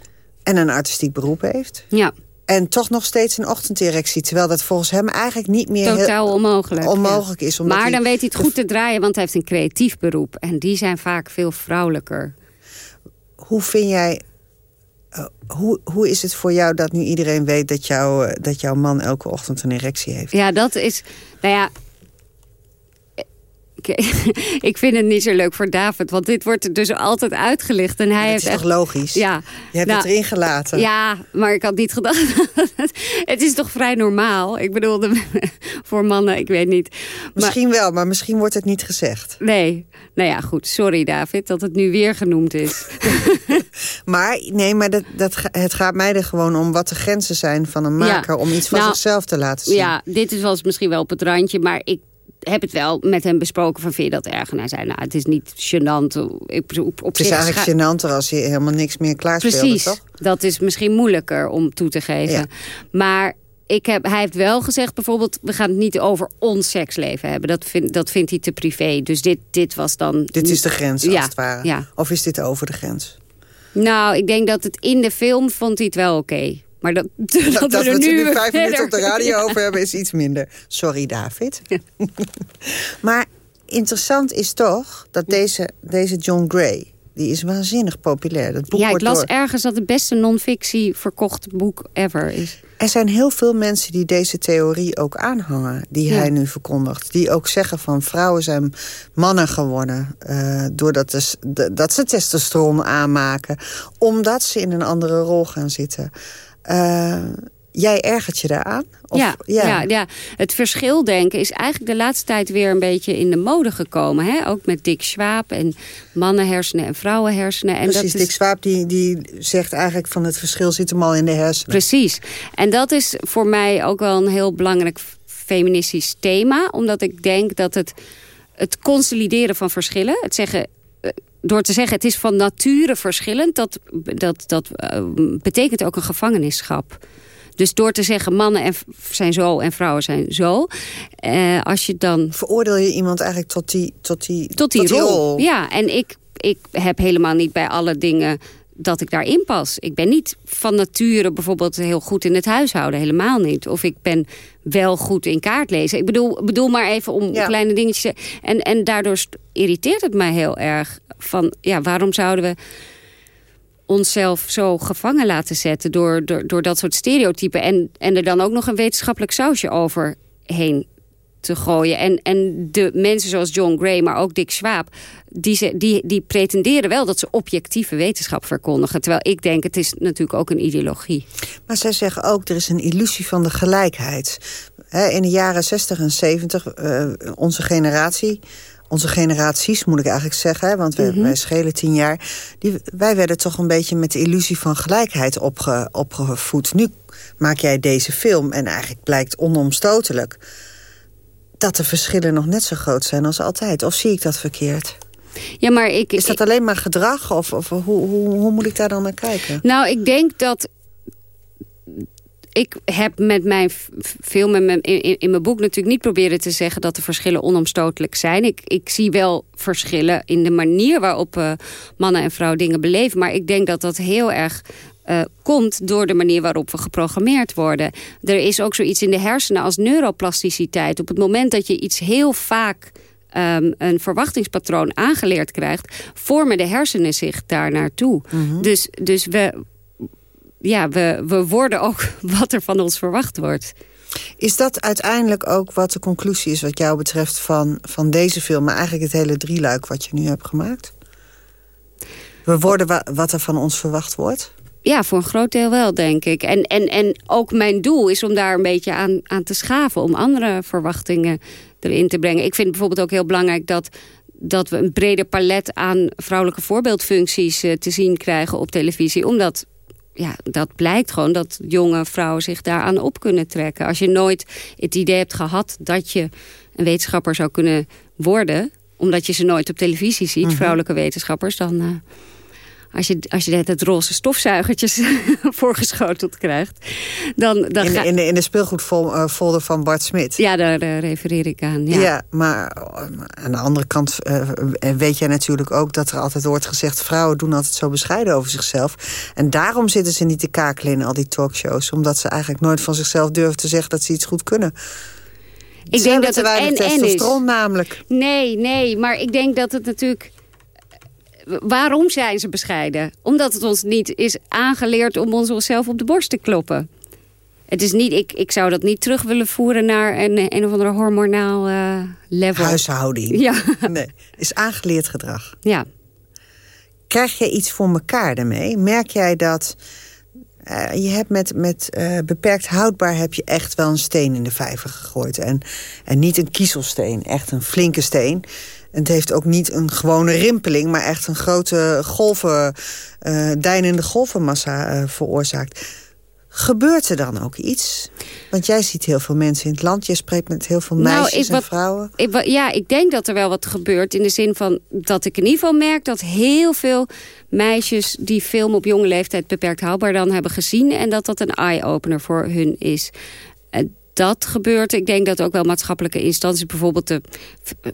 en een artistiek beroep heeft. Ja. En toch nog steeds een ochtenderectie. Terwijl dat volgens hem eigenlijk niet meer... Totaal onmogelijk. Onmogelijk ja. is. Maar dan weet hij het goed te draaien, want hij heeft een creatief beroep. En die zijn vaak veel vrouwelijker. Hoe vind jij... Uh, hoe, hoe is het voor jou dat nu iedereen weet dat, jou, uh, dat jouw man elke ochtend een erectie heeft? Ja, dat is... Nou ja, ik vind het niet zo leuk voor David. Want dit wordt dus altijd uitgelicht. En hij heeft is echt, toch logisch? Ja. Je hebt nou, het erin gelaten. Ja, maar ik had niet gedacht. het is toch vrij normaal? Ik bedoel, voor mannen, ik weet niet. Misschien maar, wel, maar misschien wordt het niet gezegd. Nee. Nou ja, goed. Sorry David dat het nu weer genoemd is. maar nee, maar dat, dat, het gaat mij er gewoon om wat de grenzen zijn van een maker... Ja. om iets van nou, zichzelf te laten zien. Ja, dit was misschien wel op het randje, maar ik heb het wel met hem besproken van vind je dat erg? En hij zei, nou, het is niet gênant. Ik, op, op het is eigenlijk gênanter als je helemaal niks meer klaarspeelt, Precies, toch? dat is misschien moeilijker om toe te geven. Ja. Maar ik heb, hij heeft wel gezegd bijvoorbeeld... we gaan het niet over ons seksleven hebben. Dat, vind, dat vindt hij te privé. Dus dit, dit was dan... Dit is de grens, als ja, het ware. Ja. Of is dit over de grens? Nou, ik denk dat het in de film vond hij het wel oké. Okay. Maar dat, dat, we, er nu, nu vijf verder... minuten op de radio ja. over hebben is iets minder. Sorry, David. Ja. maar interessant is toch dat deze, deze John Gray... die is waanzinnig populair. Dat boek ja, ik las door... ergens dat het beste non-fictie verkocht boek ever is. Er zijn heel veel mensen die deze theorie ook aanhangen... die ja. hij nu verkondigt. Die ook zeggen van vrouwen zijn mannen geworden... Uh, doordat de, dat ze testosteron aanmaken... omdat ze in een andere rol gaan zitten... Uh, jij ergert je daaraan? Of, ja, ja. Ja, ja, het verschil denken is eigenlijk de laatste tijd weer een beetje in de mode gekomen. Hè? Ook met Dick Swaap en mannenhersenen en vrouwenhersenen. En Precies, dat Dick Swaap die, die zegt eigenlijk van het verschil zit hem al in de hersenen. Precies. En dat is voor mij ook wel een heel belangrijk feministisch thema. Omdat ik denk dat het, het consolideren van verschillen, het zeggen door te zeggen het is van nature verschillend... dat, dat, dat uh, betekent ook een gevangenisschap. Dus door te zeggen mannen en zijn zo en vrouwen zijn zo... Uh, als je dan... Veroordeel je iemand eigenlijk tot die, tot die, tot die, tot die rol. rol. Ja, en ik, ik heb helemaal niet bij alle dingen dat ik daarin pas. Ik ben niet van nature bijvoorbeeld heel goed in het huishouden. Helemaal niet. Of ik ben wel goed in kaart lezen. Ik bedoel, bedoel maar even om ja. kleine dingetjes... En, en daardoor irriteert het mij heel erg. Van, ja, waarom zouden we onszelf zo gevangen laten zetten... door, door, door dat soort stereotypen... En, en er dan ook nog een wetenschappelijk sausje overheen te gooien. En, en de mensen zoals John Gray, maar ook Dick Swaap... Die, ze, die, die pretenderen wel dat ze objectieve wetenschap verkondigen. Terwijl ik denk, het is natuurlijk ook een ideologie. Maar zij zeggen ook, er is een illusie van de gelijkheid. in de jaren 60 en 70, uh, onze generatie onze generaties, moet ik eigenlijk zeggen... Want wij, Mhm. wij schelen tien jaar... Die, wij werden toch een beetje met de illusie van gelijkheid opge, opgevoed. Nu maak jij deze film en eigenlijk blijkt onomstotelijk... dat de verschillen nog net zo groot zijn als altijd. Of zie ik dat verkeerd? Ja, maar ik, Is dat alleen maar gedrag? Of, of hoe, hoe, hoe moet ik daar dan naar kijken? Nou, ik denk dat... Ik heb met mijn film en mijn- in, in, in mijn boek natuurlijk niet proberen te zeggen... dat de verschillen onomstotelijk zijn. Ik, ik zie wel verschillen in de manier waarop eh, mannen en vrouwen dingen beleven. Maar ik denk dat dat heel erg eh, komt door de manier waarop we geprogrammeerd worden. Er is ook zoiets in de hersenen als neuroplasticiteit. Op het moment dat je iets heel vaak ehm, een verwachtingspatroon aangeleerd krijgt... vormen de hersenen zich daar naartoe. Dus, dus we, ja, we, we worden ook wat er van ons verwacht wordt. Is dat uiteindelijk ook wat de conclusie is wat jou betreft van, van deze film... maar eigenlijk het hele drieluik wat je nu hebt gemaakt? We worden wa- wat er van ons verwacht wordt? Ja, voor een groot deel wel, denk ik. En, en, en ook mijn doel is om daar een beetje aan, aan te schaven... om andere verwachtingen erin te brengen. Ik vind bijvoorbeeld ook heel belangrijk dat, dat we een breder palet... aan vrouwelijke voorbeeldfuncties eh, te zien krijgen op televisie. Omdat ja, dat blijkt gewoon dat jonge vrouwen zich daaraan op kunnen trekken. Als je nooit het idee hebt gehad dat je een wetenschapper zou kunnen worden... omdat je ze nooit op televisie ziet, Mhm. vrouwelijke wetenschappers... dan... eh, als je, als je net het roze stofzuigertjes voorgeschoteld krijgt, dan, dan In, de, in, de, in de speelgoedfolder van Bart Smit? Ja, daar eh, refereer ik aan. Ja. Ja, maar eh, aan de andere kant eh, weet jij natuurlijk ook... dat er altijd wordt gezegd... vrouwen doen altijd zo bescheiden over zichzelf. En daarom zitten ze niet te kakelen in al die talkshows. Omdat ze eigenlijk nooit van zichzelf durven te zeggen... dat ze iets goed kunnen. Ik Ze denk dat te het weinig en-en is. namelijk. Nee, nee, maar ik denk dat het natuurlijk... Waarom zijn ze bescheiden? Omdat het ons niet is aangeleerd om ons onszelf op de borst te kloppen. Het is niet, ik, ik zou dat niet terug willen voeren naar een, een of andere hormonaal eh, level. Huishouding. Ja. Nee, is aangeleerd gedrag. Ja. Krijg jij iets voor elkaar daarmee? Merk jij dat... eh, je hebt met, met eh, beperkt houdbaar heb je echt wel een steen in de vijver gegooid. En, en niet een kiezelsteen, echt een flinke steen. En het heeft ook niet een gewone rimpeling... maar echt een grote golven, eh deinende golvenmassa eh, veroorzaakt. Gebeurt er dan ook iets? Want jij ziet heel veel mensen in het land. Je spreekt met heel veel meisjes Nou, ik en wat- vrouwen. Ik, ja, ik denk dat er wel wat gebeurt. In de zin van dat ik in ieder geval merk dat heel veel meisjes die film op jonge leeftijd beperkt houdbaar dan hebben gezien. En dat dat een eye-opener voor hun is. Dat gebeurt. Ik denk dat ook wel maatschappelijke instanties, bijvoorbeeld de,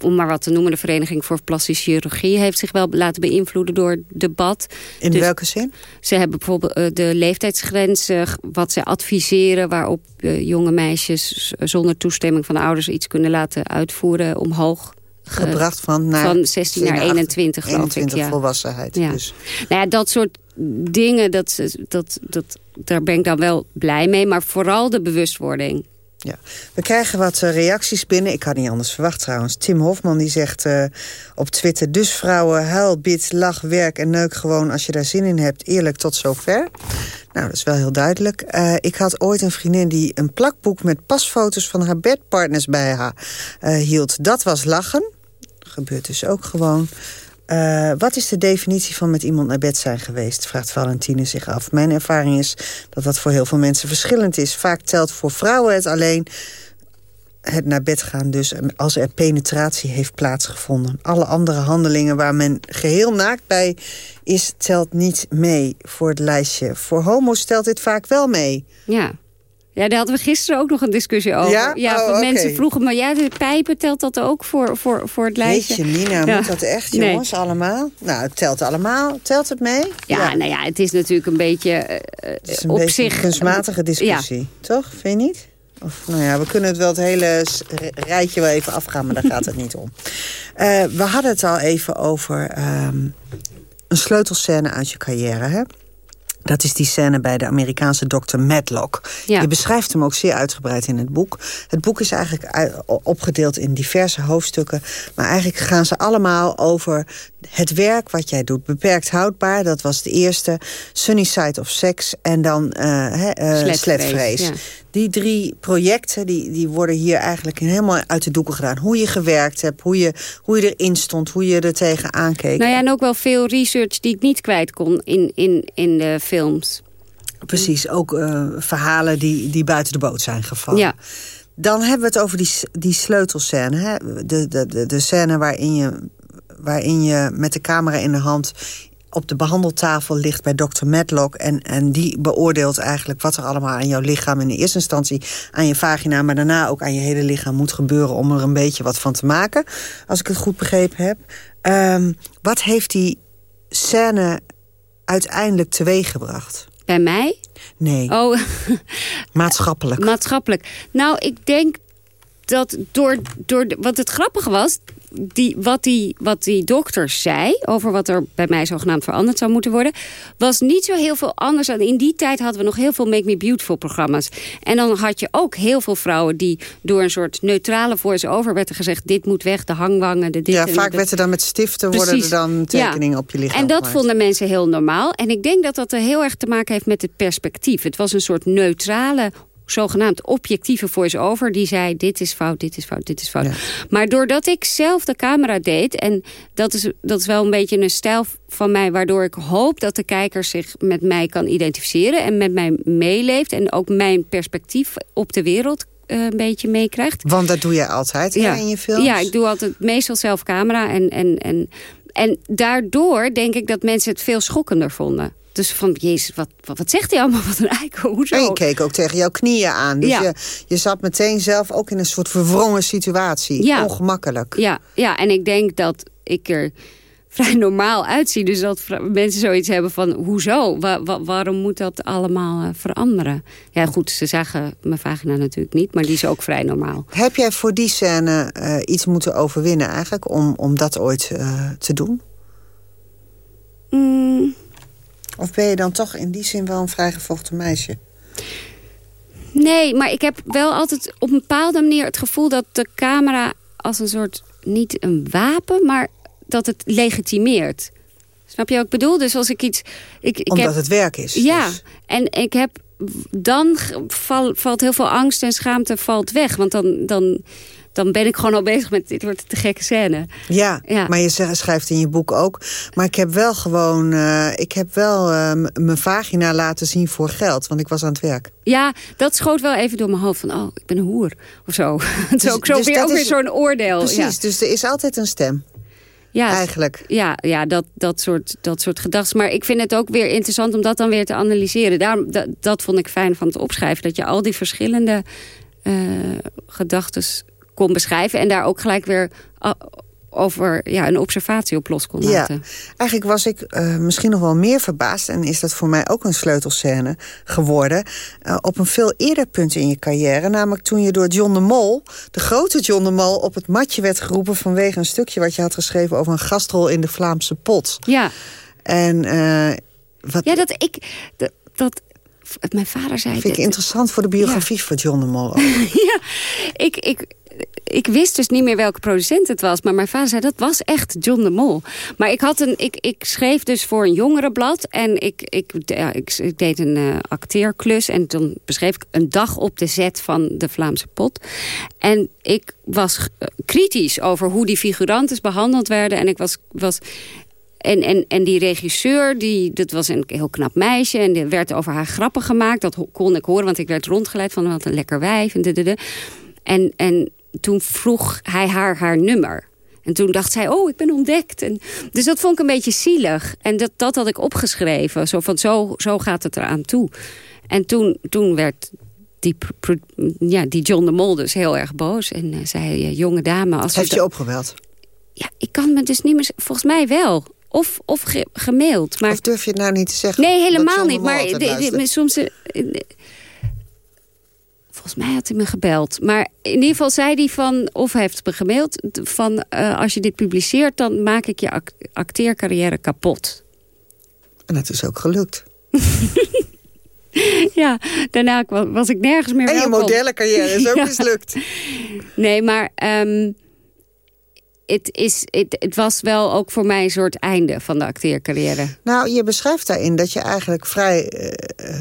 om maar wat te noemen, de Vereniging voor Plastische Chirurgie, heeft zich wel laten beïnvloeden door het debat. In Dus welke zin? Ze hebben bijvoorbeeld eh, de leeftijdsgrens, eh, wat ze adviseren... waarop eh, jonge meisjes zonder toestemming van de ouders iets kunnen laten uitvoeren omhoog. ge- Gebracht van naar van 16 naar 21, geloof 21 ik. Ja. volwassenheid. Ja. Dus. Nou ja, dat soort dingen, dat, dat, dat, daar ben ik dan wel blij mee. Maar vooral de bewustwording. Ja. We krijgen wat eh, reacties binnen. Ik had niet anders verwacht trouwens. Tim Hofman die zegt eh, op Twitter... dus vrouwen, huil, bid, lach, werk en neuk gewoon... als je daar zin in hebt, eerlijk tot zover. Nou, dat is wel heel duidelijk. Eh, ik had ooit een vriendin die een plakboek... met pasfoto's van haar bedpartners bij haar hield. Dat was lachen. Gebeurt dus ook gewoon. Eh, wat is de definitie van met iemand naar bed zijn geweest? Vraagt Valentine zich af. Mijn ervaring is dat dat voor heel veel mensen verschillend is. Vaak telt voor vrouwen het alleen het naar bed gaan dus als er penetratie heeft plaatsgevonden. Alle andere handelingen waar men geheel naakt bij is, telt niet mee voor het lijstje. Voor homo's telt dit vaak wel mee. Ja. Ja, daar hadden we gisteren ook nog een discussie over. Ja? Oh, mensen vroegen me, ja, de pijpen telt dat ook voor, voor, voor het lijstje? Jeetje, Nina, Ja. moet dat echt, Nee. jongens, allemaal? Nou, het telt allemaal. Telt het mee? Ja, nou ja, het is natuurlijk een beetje is een op beetje zich... een kunstmatige discussie, toch? Vind je niet? Of, nou ja, we kunnen het wel het hele rijtje wel even afgaan, maar daar gaat het niet om. Eh, we hadden het al even over ehm, een sleutelscène uit je carrière, hè? Dat is die scène bij de Amerikaanse dokter Madlock. Je beschrijft hem ook zeer uitgebreid in het boek. Het boek is eigenlijk opgedeeld in diverse hoofdstukken. Maar eigenlijk gaan ze allemaal over het werk wat jij doet, beperkt houdbaar, dat was de eerste. Sunny Side of Sex en dan uh, uh, Sletvrees. Die drie projecten die, die worden hier eigenlijk helemaal uit de doeken gedaan. Hoe je gewerkt hebt, hoe je, hoe je erin stond, hoe je er tegenaan keek. Nou ja, en ook wel veel research die ik niet kwijt kon in, in, in de films. Precies, ook uh, verhalen die, die buiten de boot zijn gevallen. Ja. Dan hebben we het over die, die sleutelscène. Hè? De, de, de, de scène waarin je, waarin je met de camera in de hand op de behandeltafel ligt bij dokter Medlock... En, en die beoordeelt eigenlijk wat er allemaal aan jouw lichaam... in de eerste instantie aan je vagina... maar daarna ook aan je hele lichaam moet gebeuren... om er een beetje wat van te maken, als ik het goed begrepen heb. Um, wat heeft die scène uiteindelijk teweeggebracht? Bij mij? Nee. Oh. Maatschappelijk. Maatschappelijk. Nou, ik denk dat door, door... Wat het grappige was, die, wat, die, wat die dokter zei over wat er bij mij zogenaamd veranderd zou moeten worden... was niet zo heel veel anders. Dan in die tijd hadden we nog heel veel Make Me Beautiful programma's. En dan had je ook heel veel vrouwen die door een soort neutrale voice-over werden gezegd... dit moet weg, de hangwangen, de dit Ja, vaak werd er dan met stiften worden er dan tekeningen op je lichaam En dat vonden mensen heel normaal. En ik denk dat dat er heel erg te maken heeft met het perspectief. Het was een soort neutrale zogenaamd objectieve voice-over... die zei, dit is fout, dit is fout, dit is fout. Maar doordat ik zelf de camera deed... en dat is, dat is wel een beetje een stijl van mij... waardoor ik hoop dat de kijker zich met mij kan identificeren... en met mij meeleeft en ook mijn perspectief op de wereld uh, een beetje meekrijgt. Want dat doe je altijd ja. in je films? Ja, ik doe altijd meestal zelf camera. En, en, en, en daardoor denk ik dat mensen het veel schokkender vonden. Dus van, jezus, wat, wat, wat zegt hij allemaal? Wat een eikel, hoezo? En je keek ook tegen jouw knieën aan. Dus ja. je, je zat meteen zelf ook in een soort verwrongen situatie. Ja. Ongemakkelijk. Ja, ja, en ik denk dat ik er vrij normaal uitzie. Dus dat mensen zoiets hebben van, hoezo? waarom moet dat allemaal uh, veranderen? Ja, goed, ze zagen mijn vagina natuurlijk niet, maar die is ook vrij normaal. Heb jij voor die scène uh, iets moeten overwinnen eigenlijk... om, om dat ooit uh, te doen? Mm. Of ben je dan toch in die zin wel een vrijgevochten meisje? Nee, maar ik heb wel altijd op een bepaalde manier het gevoel... dat de camera als een soort, niet een wapen... maar dat het legitimeert. Snap je wat ik bedoel? Dus als ik iets... Ik, ik Omdat het werk is. Ja, dus. en ik heb... Dan val, valt heel veel angst en schaamte valt weg. Want dan... dan dan ben ik gewoon al bezig met dit wordt te gekke scène. Ja, ja. maar je schrijft in je boek ook. Maar ik heb wel gewoon, uh, ik heb wel uh, mijn vagina laten zien voor geld. Want ik was aan het werk. Ja, dat schoot wel even door mijn hoofd van, oh, ik ben een hoer. Of zo. dus, ook, zo dus weer, ook weer zo'n oordeel. Precies, dus er is altijd een stem. Ja, eigenlijk. Ja, ja dat, dat soort, dat soort gedachten. Maar ik vind het ook weer interessant om dat dan weer te analyseren. Daarom, dat, dat vond ik fijn van het opschrijven. Dat je al die verschillende uh, gedachten kon beschrijven. En daar ook gelijk weer over ja, een observatie op los kon laten. Ja, eigenlijk was ik uh, misschien nog wel meer verbaasd... en is dat voor mij ook een sleutelscène geworden... Uh, op een veel eerder punt in je carrière. Namelijk toen je door John de Mol, de grote John de Mol... op het matje werd geroepen vanwege een stukje wat je had geschreven... over een gastrol in de Vlaamse pot. Ja. En uh, wat... Ja, dat ik... Dat, dat mijn vader zei... Vind ik interessant voor de biografie ja. van John de Mol. ja, ik, ik, ik wist dus niet meer welke producent het was. Maar mijn vader zei, dat was echt John de Mol. Maar ik, had een, ik, ik schreef dus voor een jongerenblad. En ik, ik, ja, ik, ik deed een uh, acteerklus. En toen beschreef ik een dag op de set van de Vlaamse pot. En ik was uh, kritisch over hoe die figuranten behandeld werden. En ik was... was en, en, en die regisseur, die, dat was een heel knap meisje... en er werd over haar grappen gemaakt. Dat kon ik horen, want ik werd rondgeleid van wat een lekker wijf. En, de. en, en toen vroeg hij haar haar nummer. En toen dacht zij, oh, ik ben ontdekt. En, dus dat vond ik een beetje zielig. En dat, dat had ik opgeschreven. Zo van, zo, zo gaat het eraan toe. En toen, toen werd die, ja, die John de Mol dus heel erg boos. En uh, zei, uh, jonge dame... Als Heeft je opgebeld? Ja, ik kan me dus niet meer... Volgens mij wel. Of, of ge, gemaild. Maar... Of durf je het nou niet te zeggen? Nee, helemaal niet. Maar de, soms... Uh, Volgens mij had hij me gebeld. Maar in ieder geval zei hij van, of hij heeft me gemaild... van uh, als je dit publiceert, dan maak ik je act acteercarrière kapot. En dat is ook gelukt. ja, daarna was ik nergens meer En je modellencarrière is ook mislukt. Nee, maar... Um, het, is, het, het was wel ook voor mij een soort einde van de acteercarrière. Nou, je beschrijft daarin dat je eigenlijk vrij... Uh,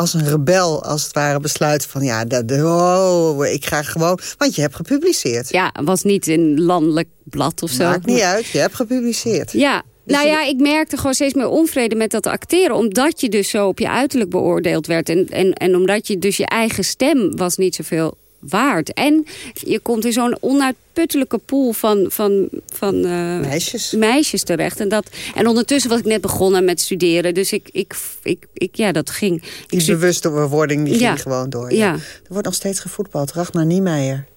als een rebel, als het ware, besluit van... ja, dat, oh, ik ga gewoon... Want je hebt gepubliceerd. Ja, was niet een landelijk blad of zo. Maakt niet uit, je hebt gepubliceerd. Ja, dus nou ja, ik merkte gewoon steeds meer onvrede met dat acteren. Omdat je dus zo op je uiterlijk beoordeeld werd. En, en, en omdat je dus je eigen stem was niet zoveel waard. En je komt in zo'n onuitputtelijke pool van, van, van uh, meisjes. meisjes terecht. En, dat, en ondertussen was ik net begonnen met studeren. Dus ik, ik, ik, ik ja, dat ging. Die bewustwording die ging gewoon door. Ja. Er wordt nog steeds gevoetbald. Ragnar Niemeyer.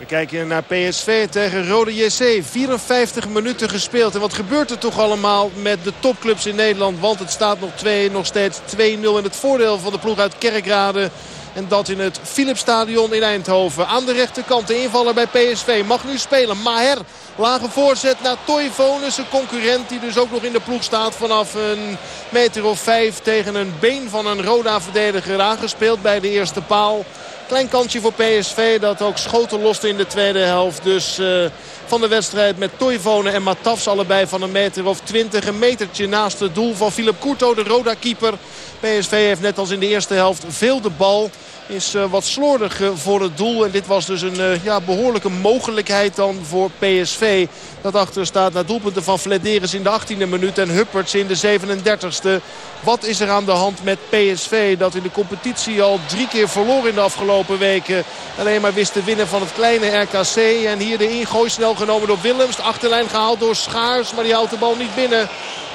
We kijken naar PSV tegen Rode JC. 54 minuten gespeeld. En wat gebeurt er toch allemaal met de topclubs in Nederland? Want het staat nog, 2, nog steeds 2-0 in het voordeel van de ploeg uit Kerkrade. En dat in het Philipsstadion in Eindhoven. Aan de rechterkant de invaller bij PSV. Mag nu spelen. Maher. Lage voorzet naar Toivonen. Zijn concurrent die dus ook nog in de ploeg staat. Vanaf een meter of vijf tegen een been van een Roda-verdediger. Aangespeeld bij de eerste paal. Klein kansje voor PSV dat ook schoten loste in de tweede helft. Dus uh, van de wedstrijd met Toivonen en Matafs allebei van een meter of twintig. Een metertje naast het doel van Philip Courto, de Roda-keeper. PSV heeft net als in de eerste helft veel de bal. Is uh, wat slordig uh, voor het doel. En dit was dus een uh, ja, behoorlijke mogelijkheid dan voor PSV. Dat achter staat naar doelpunten van Flederis in de 18e minuut. En Hupperts in de 37e. Wat is er aan de hand met PSV? Dat in de competitie al drie keer verloor in de afgelopen weken. Alleen maar wist te winnen van het kleine RKC. En hier de ingooi snel genomen door Willems. De achterlijn gehaald door Schaars. Maar die houdt de bal niet binnen.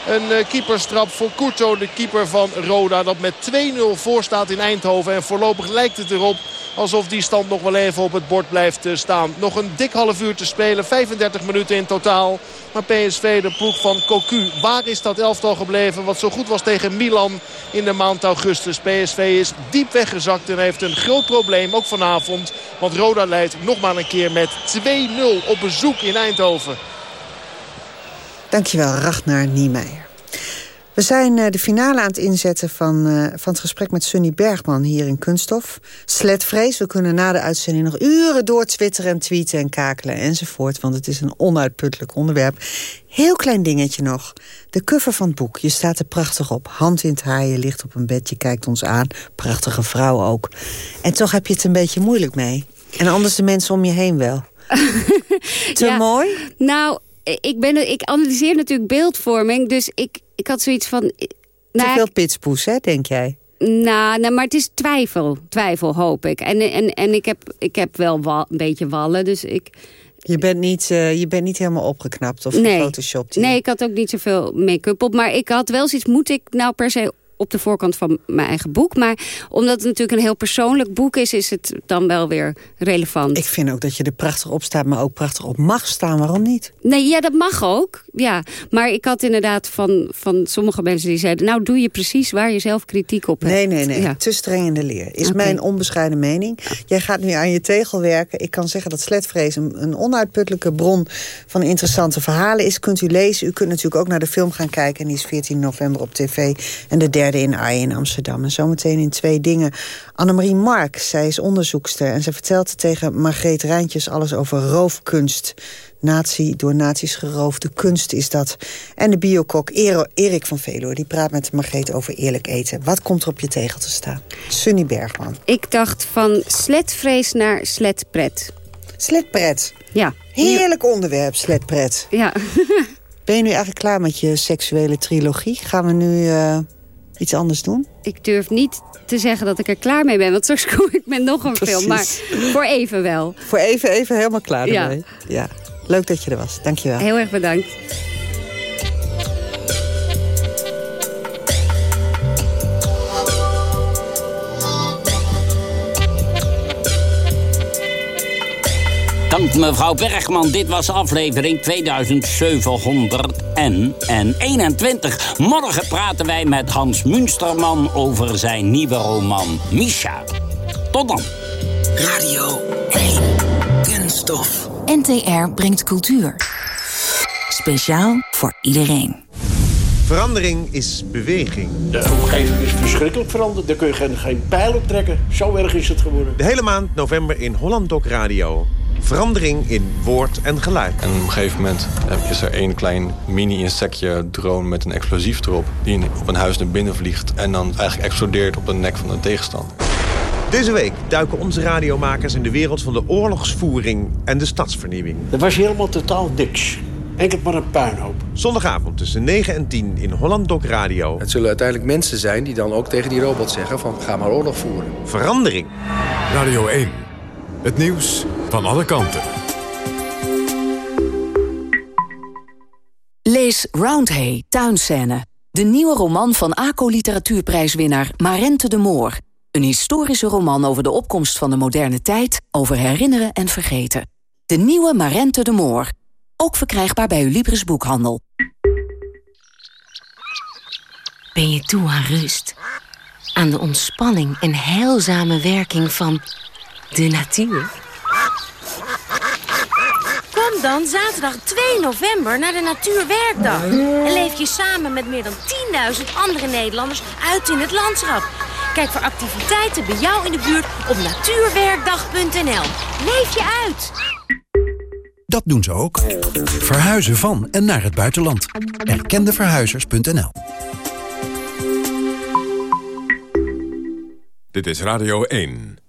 Een uh, keeperstrap voor Kurto, de keeper van Roda. Dat met 2-0 voor staat in Eindhoven. En voorlopig lijkt het erop alsof die stand nog wel even op het bord blijft staan. Nog een dik half uur te spelen. 35 minuten in totaal. Maar PSV, de ploeg van Cocu. Waar is dat elftal gebleven? Wat zo goed was tegen Milan in de maand augustus. PSV is diep weggezakt en heeft een groot probleem. Ook vanavond. Want Roda leidt nog maar een keer met 2-0 op bezoek in Eindhoven. Dankjewel, Ragnar Niemeyer. We zijn uh, de finale aan het inzetten van, uh, van het gesprek met Sunny Bergman hier in Kunststof. Sletvrees, we kunnen na de uitzending nog uren door twitteren en tweeten en kakelen enzovoort. Want het is een onuitputtelijk onderwerp. Heel klein dingetje nog. De cover van het boek, je staat er prachtig op. Hand in het haar, je ligt op een bed, je kijkt ons aan. Prachtige vrouw ook. En toch heb je het een beetje moeilijk mee. En anders de mensen om je heen wel. Te ja, mooi? Nou, ik, ben, ik analyseer natuurlijk beeldvorming. Dus ik, ik had zoiets van... Nou, Te veel pitspoes, hè, denk jij? Nou, nou, maar het is twijfel. Twijfel, hoop ik. En, en, en ik, heb, ik heb wel wal, een beetje wallen, dus ik... Je bent niet, uh, je bent niet helemaal opgeknapt of nee. gefotoshopt? Nee, ik had ook niet zoveel make-up op. Maar ik had wel zoiets, moet ik nou per se op de voorkant van mijn eigen boek. Maar omdat het natuurlijk een heel persoonlijk boek is... is het dan wel weer relevant. Ik vind ook dat je er prachtig op staat, maar ook prachtig op mag staan. Waarom niet? Nee, ja, dat mag ook. Ja. Maar ik had inderdaad van, van sommige mensen die zeiden... nou, doe je precies waar je zelf kritiek op hebt. Nee, nee, nee. Ja. Te streng in de leer. Is okay. mijn onbescheiden mening. Jij gaat nu aan je tegel werken. Ik kan zeggen dat Sletvrees een, een onuitputtelijke bron... van interessante verhalen is. Kunt u lezen. U kunt natuurlijk ook naar de film gaan kijken. En die is 14 november op tv. En de derde in AI in Amsterdam. En zometeen in twee dingen. Annemarie Mark, zij is onderzoekster... en ze vertelt tegen Margreet Rijntjes alles over roofkunst. Nazi, door nazi's geroofde kunst is dat. En de biokok Erik van Veloor, die praat met Margreet over eerlijk eten. Wat komt er op je tegel te staan? Sunny Bergman. Ik dacht van sletvrees naar sletpret. Sletpret? Ja. Heerlijk onderwerp, sletpret. Ja. ben je nu eigenlijk klaar met je seksuele trilogie? Gaan we nu... Uh iets anders doen? Ik durf niet te zeggen dat ik er klaar mee ben. Want straks kom ik met nog een Precies. film. Maar voor even wel. Voor even, even helemaal klaar ermee. Ja. ja. Leuk dat je er was. Dankjewel. Heel erg bedankt. Dank mevrouw Bergman. Dit was aflevering 2721. Morgen praten wij met Hans Münsterman over zijn nieuwe roman Misha. Tot dan. Radio 1. Kunststof. NTR brengt cultuur. Speciaal voor iedereen. Verandering is beweging. De omgeving is verschrikkelijk veranderd. Daar kun je geen, geen pijl op trekken. Zo erg is het geworden. De hele maand november in Holland Doc Radio Verandering in woord en geluid. En op een gegeven moment is er één klein mini-insectje drone met een explosief erop... die op een huis naar binnen vliegt en dan eigenlijk explodeert op de nek van de tegenstander. Deze week duiken onze radiomakers in de wereld van de oorlogsvoering en de stadsvernieuwing. Dat was helemaal totaal niks. Enkel maar een puinhoop. Zondagavond tussen 9 en 10 in Holland Doc Radio. Het zullen uiteindelijk mensen zijn die dan ook tegen die robot zeggen van ga maar oorlog voeren. Verandering. Radio 1. Het nieuws van alle kanten. Lees Roundhay, Tuinscène. De nieuwe roman van ACO Literatuurprijswinnaar Marente de Moor. Een historische roman over de opkomst van de moderne tijd... over herinneren en vergeten. De nieuwe Marente de Moor. Ook verkrijgbaar bij uw Libris boekhandel. Ben je toe aan rust? Aan de ontspanning en heilzame werking van de natuur? Kom dan zaterdag 2 november naar de Natuurwerkdag. En leef je samen met meer dan 10.000 andere Nederlanders uit in het landschap. Kijk voor activiteiten bij jou in de buurt op natuurwerkdag.nl. Leef je uit! Dat doen ze ook. Verhuizen van en naar het buitenland. Erkendeverhuizers.nl Dit is Radio 1.